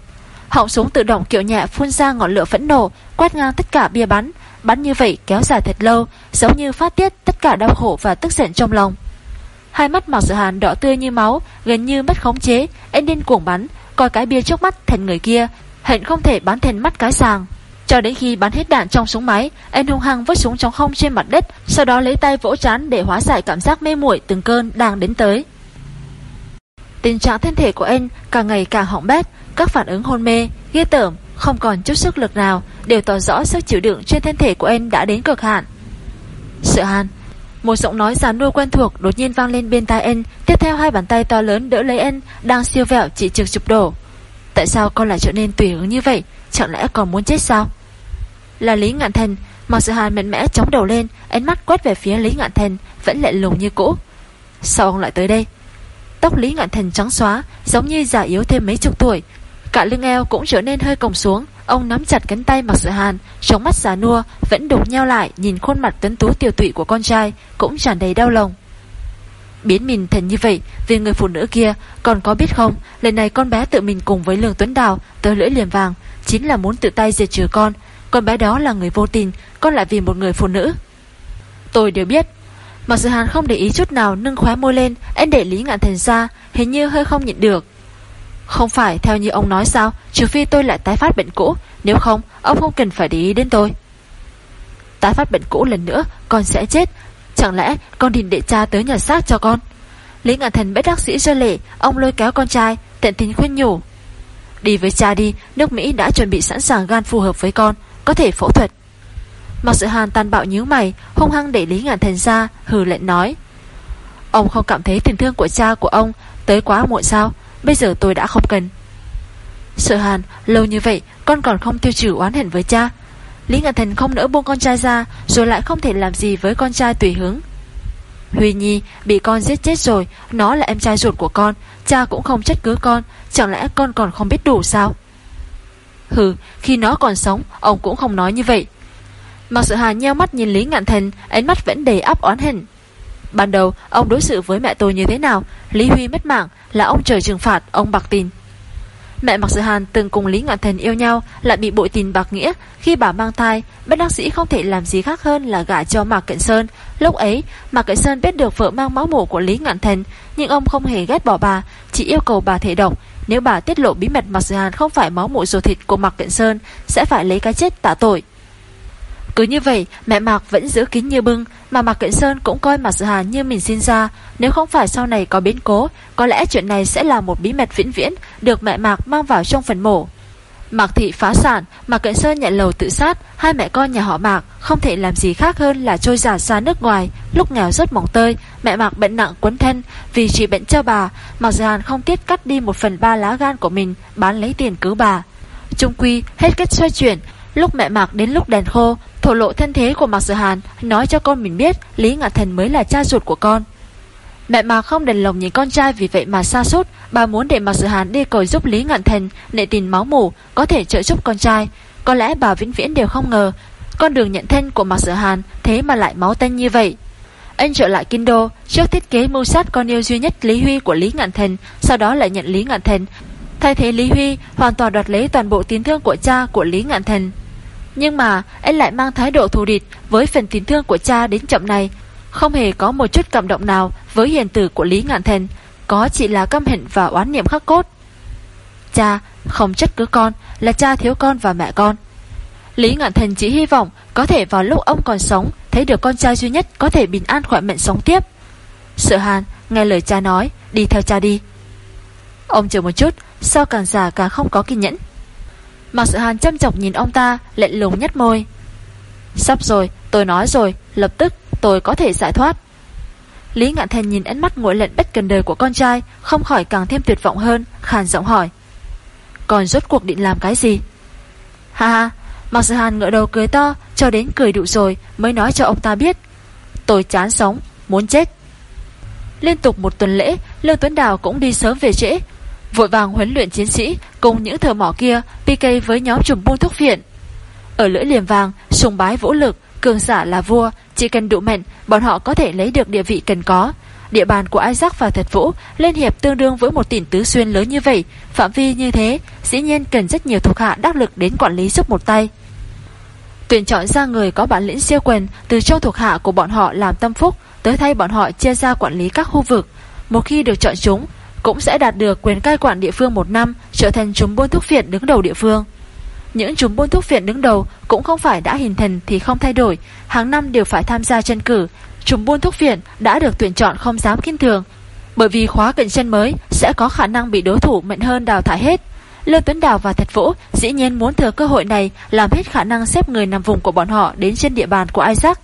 Speaker 1: Họng súng tự động kiểu nhẹ phun ra ngọn lửa phẫn nộ, quét ngang tất cả bia bắn, Bắn như vậy kéo dài thật lâu Giống như phát tiết tất cả đau khổ và tức giận trong lòng. Hai mắt Mạc Sự Hàn đỏ tươi như máu Gần như mất khống chế Anh điên cuồng bắn Coi cái bia trước mắt thành người kia Hận không thể bắn thành mắt cái sàng. Cho đến khi bắn hết đạn trong súng máy Anh hung hăng vứt súng trong không trên mặt đất Sau đó lấy tay vỗ chán để hóa giải cảm giác mê muội từng cơn đang đến tới. Tình trạng thân thể của anh càng ngày càng hỏng bét Các phản ứng hôn mê, ghê tởm không còn chút sức lực nào, Đều tỏ rõ sức chịu đựng trên thân thể của em đã đến cực hạn. Sợ hàn, Một giọng nói già nua quen thuộc đột nhiên vang lên bên tai em. Tiếp theo hai bàn tay to lớn đỡ lấy em, Đang siêu vẹo chỉ trực chụp đổ. Tại sao con lại trở nên tùy hứng như vậy? Chẳng lẽ còn muốn chết sao? Là Lý Ngạn Thần Mặc sợ hàn mạnh mẽ chống đầu lên, Ánh mắt quét về phía Lý Ngạn Thần, Vẫn lệ lùng như cũ. Sao ông lại tới đây? Tóc Lý Ngạn Thần trắng xóa, Giống như già yếu thêm mấy chục tuổi Cả lưng eo cũng trở nên hơi còng xuống. Ông nắm chặt cánh tay mặc sự hàn, Trong mắt già nua vẫn đục nhau lại, Nhìn khuôn mặt tuấn tú tiểu tụy của con trai, Cũng tràn đầy đau lòng. Biến mình thành như vậy, Vì người phụ nữ kia Còn có biết không, Lần này con bé tự mình cùng với Lương Tuấn Đào Tới lưỡi liềm vàng, Chính là muốn tự tay diệt trừ con. Con bé đó là người vô tình, Con lại vì một người phụ nữ. Tôi đều biết. Mặc sự hàn không để ý chút nào, nâng khóe môi lên Anh để Lý Ngạn Thành ra, Hình như hơi không nhịn được không phải, theo như ông nói sao? Trừ phi tôi lại tái phát bệnh cũ. Nếu không, ông không cần phải để ý đến tôi. Tái phát bệnh cũ lần nữa, Con sẽ chết. Chẳng lẽ con định để cha tới nhà xác cho con? Lý ngạn thần bất đắc sĩ ra lệ, Ông lôi kéo con trai, Tận tình khuyên nhủ. Đi với cha đi, Nước Mỹ đã chuẩn bị sẵn sàng gan phù hợp với con, Có thể phẫu thuật. Mặc sự hàn tàn bạo nhíu mày, Hung hăng để Lý ngạn thần ra, Hừ lệnh nói. Ông không cảm thấy tình thương của cha của ông Tới quá muộn sao? Bây giờ tôi đã không cần. Sợ hàn, Lâu như vậy, Con còn không tiêu trừ oán hận với cha. Lý Ngạn thần không nỡ buông con trai ra, Rồi lại không thể làm gì với con trai tùy hứng Huy Nhi bị con giết chết rồi, Nó là em trai ruột của con, Cha cũng không trách cứ con, Chẳng lẽ con còn không biết đủ sao? Hừ, khi nó còn sống, Ông cũng không nói như vậy. Mặc sự hà nheo mắt nhìn Lý Ngạn thần, Ánh mắt vẫn đầy áp oán hận. Ban đầu, ông đối xử với mẹ tôi như thế nào? Lý Huy mất mạng là ông trời trừng phạt, Ông bạc tin. Mẹ Mạc Sự Hàn từng cùng Lý Ngạn Thần yêu nhau, Lại bị bội tình bạc nghĩa. Khi bà mang thai, Bác bác sĩ không thể làm gì khác hơn là gả cho Mạc Cận Sơn. Lúc ấy, Mạc Cận Sơn biết được vợ mang máu mủ của Lý Ngạn Thần, Nhưng ông không hề ghét bỏ bà, Chỉ yêu cầu bà thể độc Nếu bà tiết lộ bí mật Mạc Sự Hàn không phải máu mủ ruột thịt của Mạc Cận Sơn, Sẽ phải lấy cái chết tạ tội. Cứ như vậy, mẹ Mạc vẫn giữ kín như bưng mà Mạc Cận Sơn cũng coi Mạc Sự Hà như mình sinh ra. Nếu không phải sau này có biến cố, Có lẽ chuyện này sẽ là một bí mật vĩnh viễn, Được mẹ Mạc mang vào trong phần mổ. Mạc Thị phá sản, Mạc Cận Sơn nhận lầu tự sát, Hai mẹ con nhà họ Mạc không thể làm gì khác hơn là trôi giả ra nước ngoài, Lúc nghèo rất mỏng tơi. Mẹ Mạc bệnh nặng quấn thân, Vì chỉ bệnh cho bà, Mạc Dự Hàn không tiết cắt đi một phần ba lá gan của mình, Bán lấy tiền cứu bà. Trung quy hết cách xoay chuyển Lúc mẹ Mạc đến lúc đèn khô, Thổ lộ thân thế của Mạc Sở Hàn, Nói cho con mình biết Lý Ngạn Thần mới là cha ruột của con. Mẹ Mạc không đành lòng nhìn con trai Vì vậy mà xa sút. Bà muốn để Mạc Sở Hàn đi cầu giúp Lý Ngạn Thần, Nệ tình máu mủ, Có thể trợ giúp con trai. Có lẽ bà vĩnh viễn đều không ngờ, Con đường nhận thân của Mạc Sở Hàn Thế mà lại máu tanh như vậy. Anh trở lại kinh đô, Trước thiết kế mưu sát con yêu duy nhất Lý Huy của Lý Ngạn Thần, Sau đó lại nhận Lý Ngạn Thần. Thay thế Lý Huy, hoàn toàn đoạt lấy toàn bộ tín thương của cha của Lý Ngạn Thần. Nhưng mà, anh lại mang thái độ thù địch Với phần tín thương của cha đến chậm này. Không hề có một chút cảm động nào Với hiền tử của Lý Ngạn Thần. Có chỉ là căm hận và oán niệm khắc cốt. Cha, không trách cứ con, Là cha thiếu con và mẹ con. Lý Ngạn Thần chỉ hy vọng Có thể vào lúc ông còn sống, Thấy được con trai duy nhất có thể bình an khỏe mạnh sống tiếp. Sợ Hàn nghe lời cha nói, Đi theo cha đi. Ông chờ một chút Sao càng già càng không có kiên nhẫn. Mạc Sự Hàn chăm chọc nhìn ông ta lệnh lùng nhét môi. Sắp rồi, tôi nói rồi, Lập tức tôi có thể giải thoát. Lý Ngạn Thành nhìn ánh mắt ngội lệnh bất cần đời của con trai, Không khỏi càng thêm tuyệt vọng hơn, Khàn giọng hỏi. Còn rốt cuộc định làm cái gì? Ha ha, Mạc Sự Hàn ngỡ đầu cười to, Cho đến cười đủ rồi mới nói cho ông ta biết. Tôi chán sống, Muốn chết. Liên tục một tuần lễ, Lương Tuấn Đào cũng đi sớm về trễ Vội vàng huấn luyện chiến sĩ Cùng những thợ mỏ kia PK với nhóm trùm buôn thuốc viện. Ở lưỡi liềm vàng, Sùng bái vũ lực, Cường giả là vua, Chỉ cần đủ mạnh, Bọn họ có thể lấy được địa vị cần có. Địa bàn của Isaac và Thật Vũ Lên hiệp tương đương với một tỉnh tứ xuyên lớn như vậy, Phạm vi như thế, Dĩ nhiên cần rất nhiều thuộc hạ đắc lực đến quản lý giúp một tay. Tuyển chọn ra người có bản lĩnh siêu quyền Từ trong thuộc hạ của bọn họ làm tâm phúc, Tới thay bọn họ chia ra quản lý các khu vực. Một khi được chọn chúng cũng sẽ đạt được quyền cai quản địa phương một năm, trở thành chúng buôn thuốc phiện đứng đầu địa phương. Những chúng buôn thuốc phiện đứng đầu cũng không phải đã hình thành thì không thay đổi, hàng năm đều phải tham gia tranh cử. Chúng buôn thuốc phiện đã được tuyển chọn không dám kiên thường, bởi vì khóa cạnh chân mới sẽ có khả năng bị đối thủ mạnh hơn đào thải hết. Lê Tuấn Đào và thạch Vũ dĩ nhiên muốn thừa cơ hội này làm hết khả năng xếp người nằm vùng của bọn họ đến trên địa bàn của Isaac.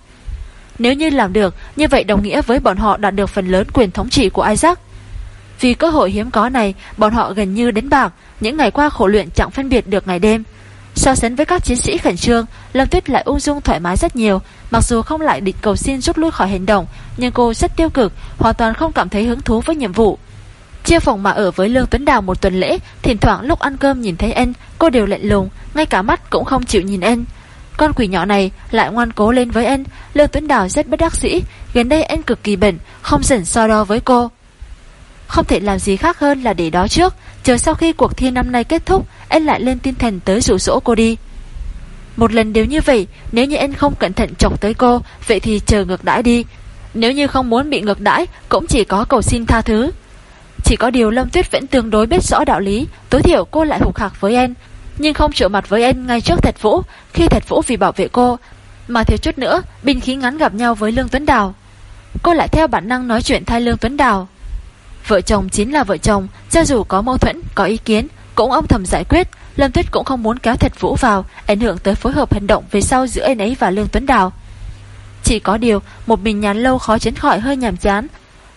Speaker 1: Nếu như làm được, như vậy đồng nghĩa với bọn họ đạt được phần lớn quyền thống trị của Isaac. Vì cơ hội hiếm có này, bọn họ gần như đến bạc, những ngày qua khổ luyện chẳng phân biệt được ngày đêm. So sánh với các chiến sĩ khẩn trương, Lâm Tuyết lại ung dung thoải mái rất nhiều, mặc dù không lại định cầu xin rút lui khỏi hành động, nhưng cô rất tiêu cực, hoàn toàn không cảm thấy hứng thú với nhiệm vụ. Chia phòng mà ở với Lương Tuấn Đào một tuần lễ, thỉnh thoảng lúc ăn cơm nhìn thấy anh, cô đều lạnh lùng, ngay cả mắt cũng không chịu nhìn anh. Con quỷ nhỏ này lại ngoan cố lên với anh, Lương Tuấn Đào rất bất đắc dĩ, gần đây anh cực kỳ bệnh không dần so đo với cô. Không thể làm gì khác hơn là để đó trước. Chờ sau khi cuộc thi năm nay kết thúc, Anh lại lên tinh thần tới rủ rỗ cô đi. Một lần đều như vậy, Nếu như anh không cẩn thận chọc tới cô, Vậy thì chờ ngược đãi đi. Nếu như không muốn bị ngược đãi, Cũng chỉ có cầu xin tha thứ. Chỉ có điều Lâm Tuyết vẫn tương đối biết rõ đạo lý, Tối thiểu cô lại hụt hạc với anh. Nhưng không trở mặt với anh ngay trước Thật Vũ. Khi Thật Vũ vì bảo vệ cô, Mà thiếu chút nữa, Binh khí ngắn gặp nhau với Lương Tuấn Đào. Cô lại theo bản năng nói chuyện thay Lương Tuấn Đào. Vợ chồng chính là vợ chồng Cho dù có mâu thuẫn, có ý kiến Cũng ông thầm giải quyết. Lâm Tuyết cũng không muốn kéo thật Vũ vào Ảnh hưởng tới phối hợp hành động về sau giữa anh ấy và Lương Tuấn Đào. Chỉ có điều Một mình nhàn lâu khó tránh khỏi hơi nhàm chán.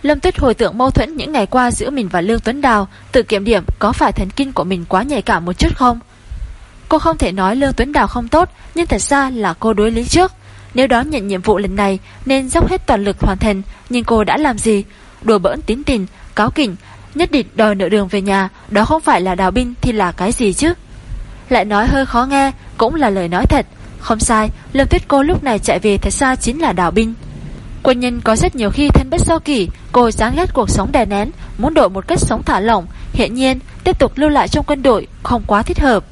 Speaker 1: Lâm Tuyết hồi tưởng mâu thuẫn những ngày qua giữa mình và Lương Tuấn Đào Tự kiểm điểm có phải thần kinh của mình quá nhạy cảm một chút không? Cô không thể nói Lương Tuấn Đào không tốt Nhưng thật ra là cô đối lý trước. Nếu đó nhận nhiệm vụ lần này Nên dốc hết toàn lực hoàn thành Nhưng cô đã làm gì? Đùa bỡn tín tình cáo kỉnh, nhất định đòi nợ đường về nhà, đó không phải là đào binh thì là cái gì chứ? Lại nói hơi khó nghe, cũng là lời nói thật. Không sai, Lâm Tuyết cô lúc này chạy về thật ra chính là đào binh. Quân nhân có rất nhiều khi thân bất do kỷ, cô chán ghét cuộc sống đè nén, muốn đổi một cách sống thả lỏng, hiện nhiên tiếp tục lưu lại trong quân đội không quá thích hợp.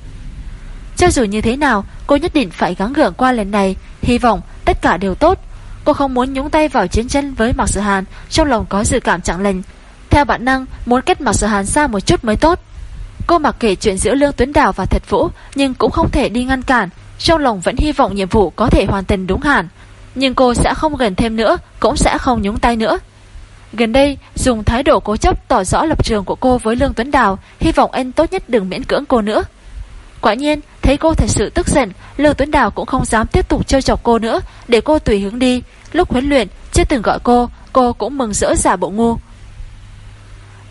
Speaker 1: Cho dù như thế nào, cô nhất định phải gắng gượng qua lần này, hy vọng tất cả đều tốt. Cô không muốn nhúng tay vào chiến tranh với Mạc Sự Hàn, trong lòng có dự cảm chẳng lành, theo bản năng, muốn kết mặt sở hàn xa một chút mới tốt. Cô mặc kể chuyện giữa Lương Tuấn Đào và Thật Vũ, Nhưng cũng không thể đi ngăn cản. Trong lòng vẫn hy vọng nhiệm vụ có thể hoàn thành đúng hạn. Nhưng cô sẽ không gần thêm nữa, Cũng sẽ không nhúng tay nữa. Gần đây, dùng thái độ cố chấp tỏ rõ lập trường của cô với Lương Tuấn Đào, Hy vọng anh tốt nhất đừng miễn cưỡng cô nữa. Quả nhiên, thấy cô thật sự tức giận, Lương Tuấn Đào cũng không dám tiếp tục chơi chọc cô nữa, Để cô tùy hướng đi. Lúc huấn luyện, chưa từng gọi cô Cô cũng mừng rỡ giả bộ ngu.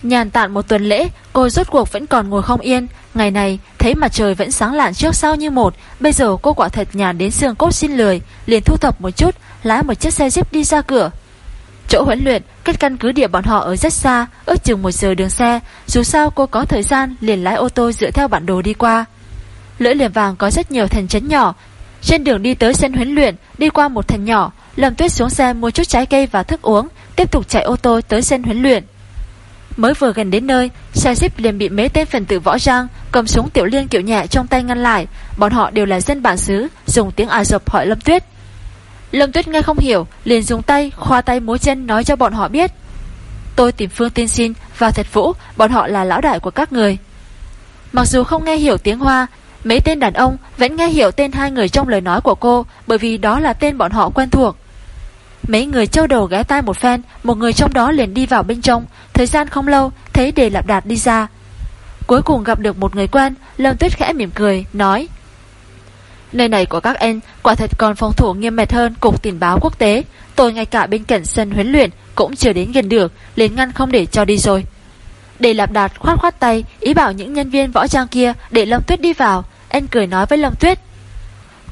Speaker 1: Nhàn tạn một tuần lễ, cô rốt cuộc vẫn còn ngồi không yên. Ngày này, thấy mặt trời vẫn sáng lạn trước sau như một. Bây giờ cô quả thật nhàn đến xương cốt xin lười, liền thu thập một chút, lái một chiếc xe jeep đi ra cửa. Chỗ huấn luyện, cách căn cứ địa bọn họ ở rất xa, ước chừng một giờ đường xe. Dù sao cô có thời gian, liền lái ô tô dựa theo bản đồ đi qua. Lưỡi liềm vàng có rất nhiều thành trấn nhỏ, Trên đường đi tới sân huấn luyện Đi qua một thành nhỏ Lâm Tuyết xuống xe mua chút trái cây và thức uống Tiếp tục chạy ô tô tới sân huấn luyện Mới vừa gần đến nơi, Xe ship liền bị mấy tên phần tử võ trang Cầm súng tiểu liên kiểu nhẹ trong tay ngăn lại. Bọn họ đều là dân bản xứ, Dùng tiếng Ả Rập hỏi Lâm Tuyết. Lâm Tuyết nghe không hiểu, Liền dùng tay, khoa tay múa chân nói cho bọn họ biết. Tôi tìm Phương Tiên Sinh và Thật Vũ, Bọn họ là lão đại của các người. Mặc dù không nghe hiểu tiếng Hoa, Mấy tên đàn ông vẫn nghe hiểu tên hai người trong lời nói của cô, Bởi vì đó là tên bọn họ quen thuộc. Mấy người châu đầu ghé tai một phen, Một người trong đó liền đi vào bên trong. Thời gian không lâu, Thấy đề lạp đạt đi ra. Cuối cùng gặp được một người quen, Lâm Tuyết khẽ mỉm cười, Nói, Nơi này của các em quả thật còn phòng thủ nghiêm mệt hơn Cục tình báo quốc tế. Tôi ngay cả bên cạnh sân huấn luyện Cũng chưa đến gần được, liền ngăn không để cho đi rồi. Đề lạp đạt khoát khoát tay, Ý bảo những nhân viên võ trang kia Để Lâm Tuyết đi vào. Anh cười nói với Lâm Tuyết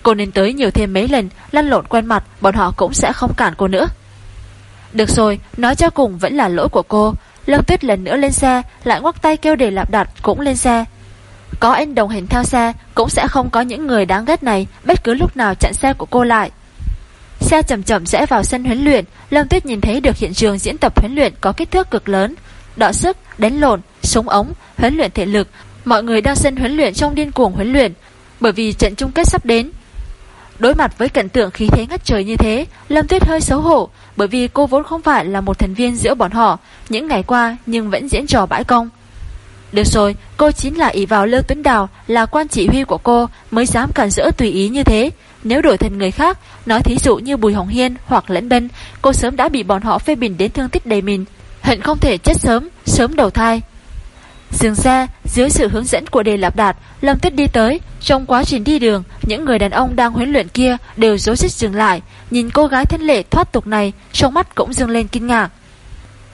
Speaker 1: Cô nên tới nhiều thêm mấy lần Lăn lộn quen mặt Bọn họ cũng sẽ không cản cô nữa. Được rồi Nói cho cùng vẫn là lỗi của cô. Lâm Tuyết lần nữa lên xe Lại ngoắc tay kêu để lạp đặt cũng lên xe. Có anh đồng hành theo xe Cũng sẽ không có những người đáng ghét này Bất cứ lúc nào chặn xe của cô lại. Xe chậm chậm sẽ vào sân huấn luyện Lâm Tuyết nhìn thấy được hiện trường diễn tập huấn luyện Có kích thước cực lớn. Đọ sức, đánh lộn, súng ống, huấn luyện thể lực Mọi người đang sân huấn luyện trong điên cuồng huấn luyện. Bởi vì trận chung kết sắp đến Đối mặt với cảnh tượng khí thế ngất trời như thế, Lâm Tuyết hơi xấu hổ, bởi vì cô vốn không phải là một thành viên giữa bọn họ, những ngày qua nhưng vẫn diễn trò bãi công. Được rồi, cô chính là ỷ vào Lương Tuấn Đào là quan chỉ huy của cô mới dám cản rỡ tùy ý như thế. Nếu đổi thành người khác, nói thí dụ như Bùi Hồng Hiên hoặc Lẫn Bân, cô sớm đã bị bọn họ phê bình đến thương tích đầy mình. Hận không thể chết sớm, sớm đầu thai. Dừng xe, dưới sự hướng dẫn của đề lạp đạt, Lâm Tuyết đi tới. Trong quá trình đi đường, những người đàn ông đang huấn luyện kia đều dối xích dừng lại. Nhìn cô gái thân lệ thoát tục này, trong mắt cũng dâng lên kinh ngạc.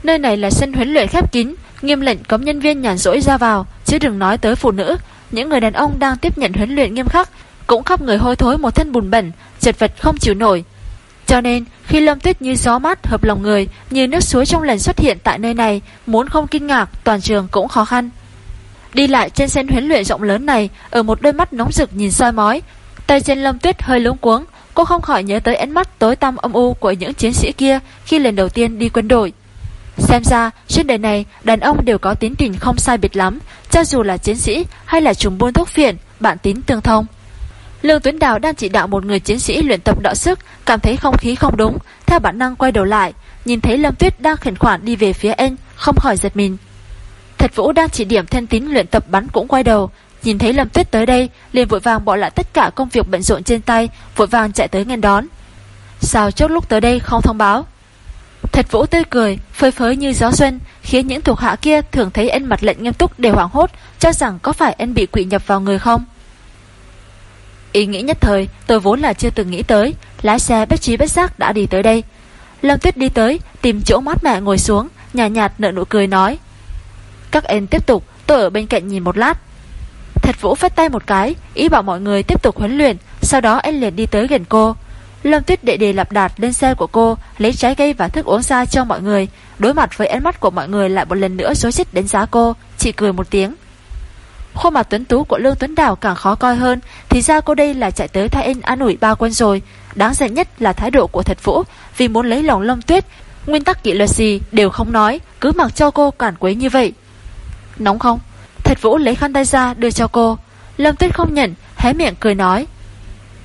Speaker 1: Nơi này là sân huấn luyện khép kín, nghiêm lệnh cấm nhân viên nhàn rỗi ra vào, chứ đừng nói tới phụ nữ. Những người đàn ông đang tiếp nhận huấn luyện nghiêm khắc, cũng khắp người hôi thối một thân bùn bẩn, chật vật không chịu nổi. Cho nên, khi Lâm Tuyết như gió mát hợp lòng người, như nước suối trong lần xuất hiện tại nơi này, muốn không kinh ngạc, toàn trường cũng khó khăn. Đi lại trên sân huấn luyện rộng lớn này, ở một đôi mắt nóng rực nhìn soi mói, tay trên Lâm Tuyết hơi lúng cuống, cô không khỏi nhớ tới ánh mắt tối tăm âm u của những chiến sĩ kia khi lần đầu tiên đi quân đội. Xem ra, trên đời này, đàn ông đều có tín tình không sai biệt lắm, cho dù là chiến sĩ hay là trùng buôn thuốc phiện, bạn tín tương thông. Lương Tuấn Đào đang chỉ đạo một người chiến sĩ luyện tập đọ sức, cảm thấy không khí không đúng, theo bản năng quay đầu lại, nhìn thấy Lâm Tuyết đang khẩn khoản đi về phía anh, không khỏi giật mình. Thật Vũ đang chỉ điểm thân tín luyện tập bắn cũng quay đầu, nhìn thấy Lâm Tuyết tới đây, liền vội vàng bỏ lại tất cả công việc bận rộn trên tay, vội vàng chạy tới ngăn đón. Sao chốt lúc tới đây không thông báo? Thật Vũ tươi cười, phơi phới như gió xuân, khiến những thuộc hạ kia thường thấy anh mặt lệnh nghiêm túc đều hoảng hốt, cho rằng có phải anh bị quỷ nhập vào người không? Ý nghĩ nhất thời, tôi vốn là chưa từng nghĩ tới, Lái xe bất trí bất giác đã đi tới đây. Lâm Tuyết đi tới, Tìm chỗ mát mẹ ngồi xuống Nhạt nhạt nợ nụ cười nói, Các em tiếp tục, tôi ở bên cạnh nhìn một lát. Thật Vũ phất tay một cái, Ý bảo mọi người tiếp tục huấn luyện, Sau đó anh liền đi tới gần cô. Lâm Tuyết đệ đề lặp đạt lên xe của cô, Lấy trái cây và thức uống ra cho mọi người. Đối mặt với ánh mắt của mọi người lại một lần nữa dối xích đánh giá cô, Chỉ cười một tiếng. Khuôn mặt tuấn tú của Lương Tuấn Đào càng khó coi hơn, Thì ra cô đây là chạy tới thay In an ủi ba quân rồi. Đáng giận nhất là thái độ của thật vũ, Vì muốn lấy lòng Lâm Tuyết. Nguyên tắc kỷ luật gì đều không nói, Cứ mặc cho cô cản quấy như vậy. Nóng không? Thật vũ lấy khăn tay ra đưa cho cô. Lâm Tuyết không nhận, Hé miệng cười nói.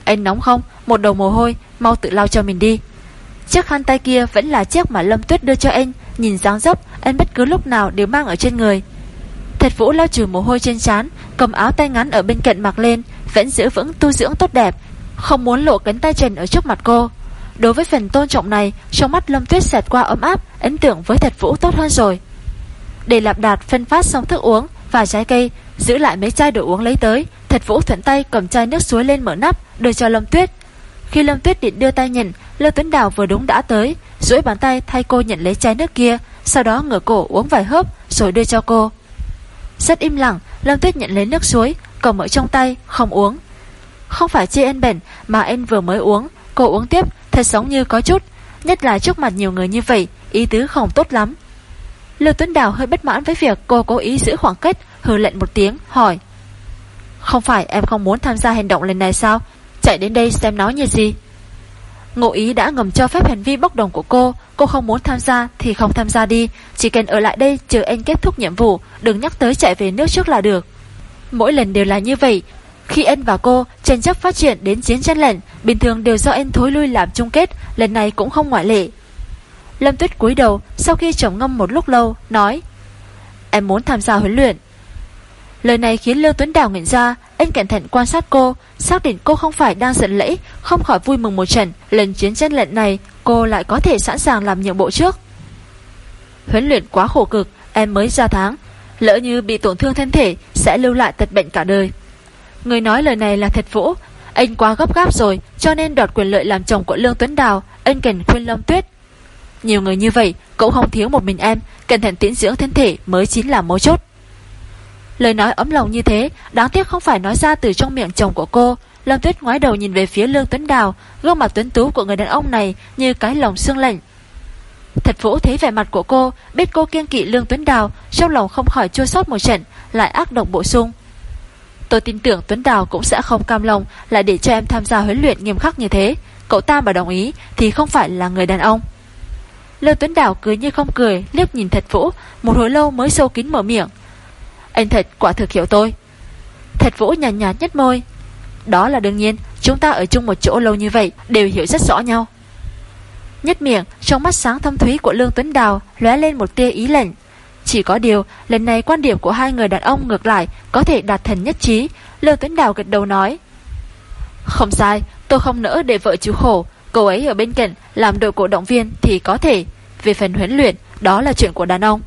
Speaker 1: Anh nóng không? Một đầu mồ hôi, Mau tự lau cho mình đi. Chiếc khăn tay kia vẫn là chiếc mà Lâm Tuyết đưa cho anh. Nhìn dáng dấp, Anh bất cứ lúc nào đều mang ở trên người. Thật Vũ lau trừ mồ hôi trên trán, cầm áo tay ngắn ở bên cạnh mặc lên, vẫn giữ vững tu dưỡng tốt đẹp, không muốn lộ cánh tay trần ở trước mặt cô. Đối với phần tôn trọng này, trong mắt Lâm Tuyết xẹt qua ấm áp, ấn tượng với Thật Vũ tốt hơn rồi. Để lạp đạt phân phát xong thức uống và trái cây, giữ lại mấy chai đồ uống lấy tới, Thật Vũ thuận tay cầm chai nước suối lên mở nắp, đưa cho Lâm Tuyết. Khi Lâm Tuyết định đưa tay nhận, Lê Tuấn Đào vừa đúng đã tới, duỗi bàn tay thay cô nhận lấy chai nước kia, sau đó ngửa cổ uống vài hớp rồi đưa cho cô. Rất im lặng, Lâm Tuyết nhận lấy nước suối Cầm ở trong tay, không uống. Không phải chê En bền, mà En vừa mới uống, Cô uống tiếp, thật giống như có chút. Nhất là trước mặt nhiều người như vậy, Ý tứ không tốt lắm. Lưu Tuấn Đào hơi bất mãn với việc cô cố ý giữ khoảng cách, Hừ lệnh một tiếng, hỏi. Không phải em không muốn tham gia hành động lần này sao? Chạy đến đây xem nó như gì? Ngộ ý đã ngầm cho phép hành vi bốc đồng của cô. Cô không muốn tham gia thì không tham gia đi. Chỉ cần ở lại đây chờ anh kết thúc nhiệm vụ, Đừng nhắc tới chạy về nước trước là được. Mỗi lần đều là như vậy. Khi anh và cô tranh chấp phát triển đến chiến tranh lệnh Bình thường đều do anh thối lui làm chung kết, Lần này cũng không ngoại lệ. Lâm Tuyết cúi đầu Sau khi trầm ngâm một lúc lâu, Nói, Em muốn tham gia huấn luyện. Lời này khiến Lưu Tuấn Đào ngẩn ra, Anh cẩn thận quan sát cô, Xác định cô không phải đang giận lẫy Không khỏi vui mừng một trận. Lần chiến tranh lệnh này, cô lại có thể sẵn sàng làm nhiệm bộ trước. Huấn luyện quá khổ cực, Em mới ra tháng. Lỡ như bị tổn thương thân thể, Sẽ lưu lại tật bệnh cả đời. Người nói lời này là thật vũ Anh quá gấp gáp rồi, Cho nên đoạt quyền lợi làm chồng của Lương Tuấn Đào Anh cần khuyên Lâm Tuyết. Nhiều người như vậy, cũng không thiếu một mình em, Cẩn thận tĩnh dưỡng thân thể mới chính là mấu chốt. Lời nói ấm lòng như thế, Đáng tiếc không phải nói ra từ trong miệng chồng của cô. Lâm Tuyết ngoái đầu nhìn về phía Lương Tuấn Đào, Gương mặt tuấn tú của người đàn ông này Như cái lòng xương lạnh. Thật vũ thấy vẻ mặt của cô, Biết cô kiên kỵ Lương Tuấn Đào, Trong lòng không khỏi chua sót một trận, Lại ác độc bổ sung. Tôi tin tưởng Tuấn Đào cũng sẽ không cam lòng Lại để cho em tham gia huấn luyện nghiêm khắc như thế. Cậu ta mà đồng ý Thì không phải là người đàn ông. Lương Tuấn Đào cười như không cười, Liếc nhìn thật vũ Một hồi lâu mới sâu kín mở miệng. Anh thật quả thực hiểu tôi. Thật vũ nhàn nhạt, nhạt nhất môi. Đó là đương nhiên Chúng ta ở chung một chỗ lâu như vậy Đều hiểu rất rõ nhau. Nhất miệng trong mắt sáng thâm thúy của Lương Tuấn Đào lóe lên một tia ý lệnh. Chỉ có điều lần này quan điểm của hai người đàn ông ngược lại Có thể đạt thành nhất trí. Lương Tuấn Đào gật đầu nói. Không sai Tôi không nỡ để vợ chịu khổ. Cô ấy ở bên cạnh làm đội cổ động viên thì có thể. Về phần huấn luyện Đó là chuyện của đàn ông.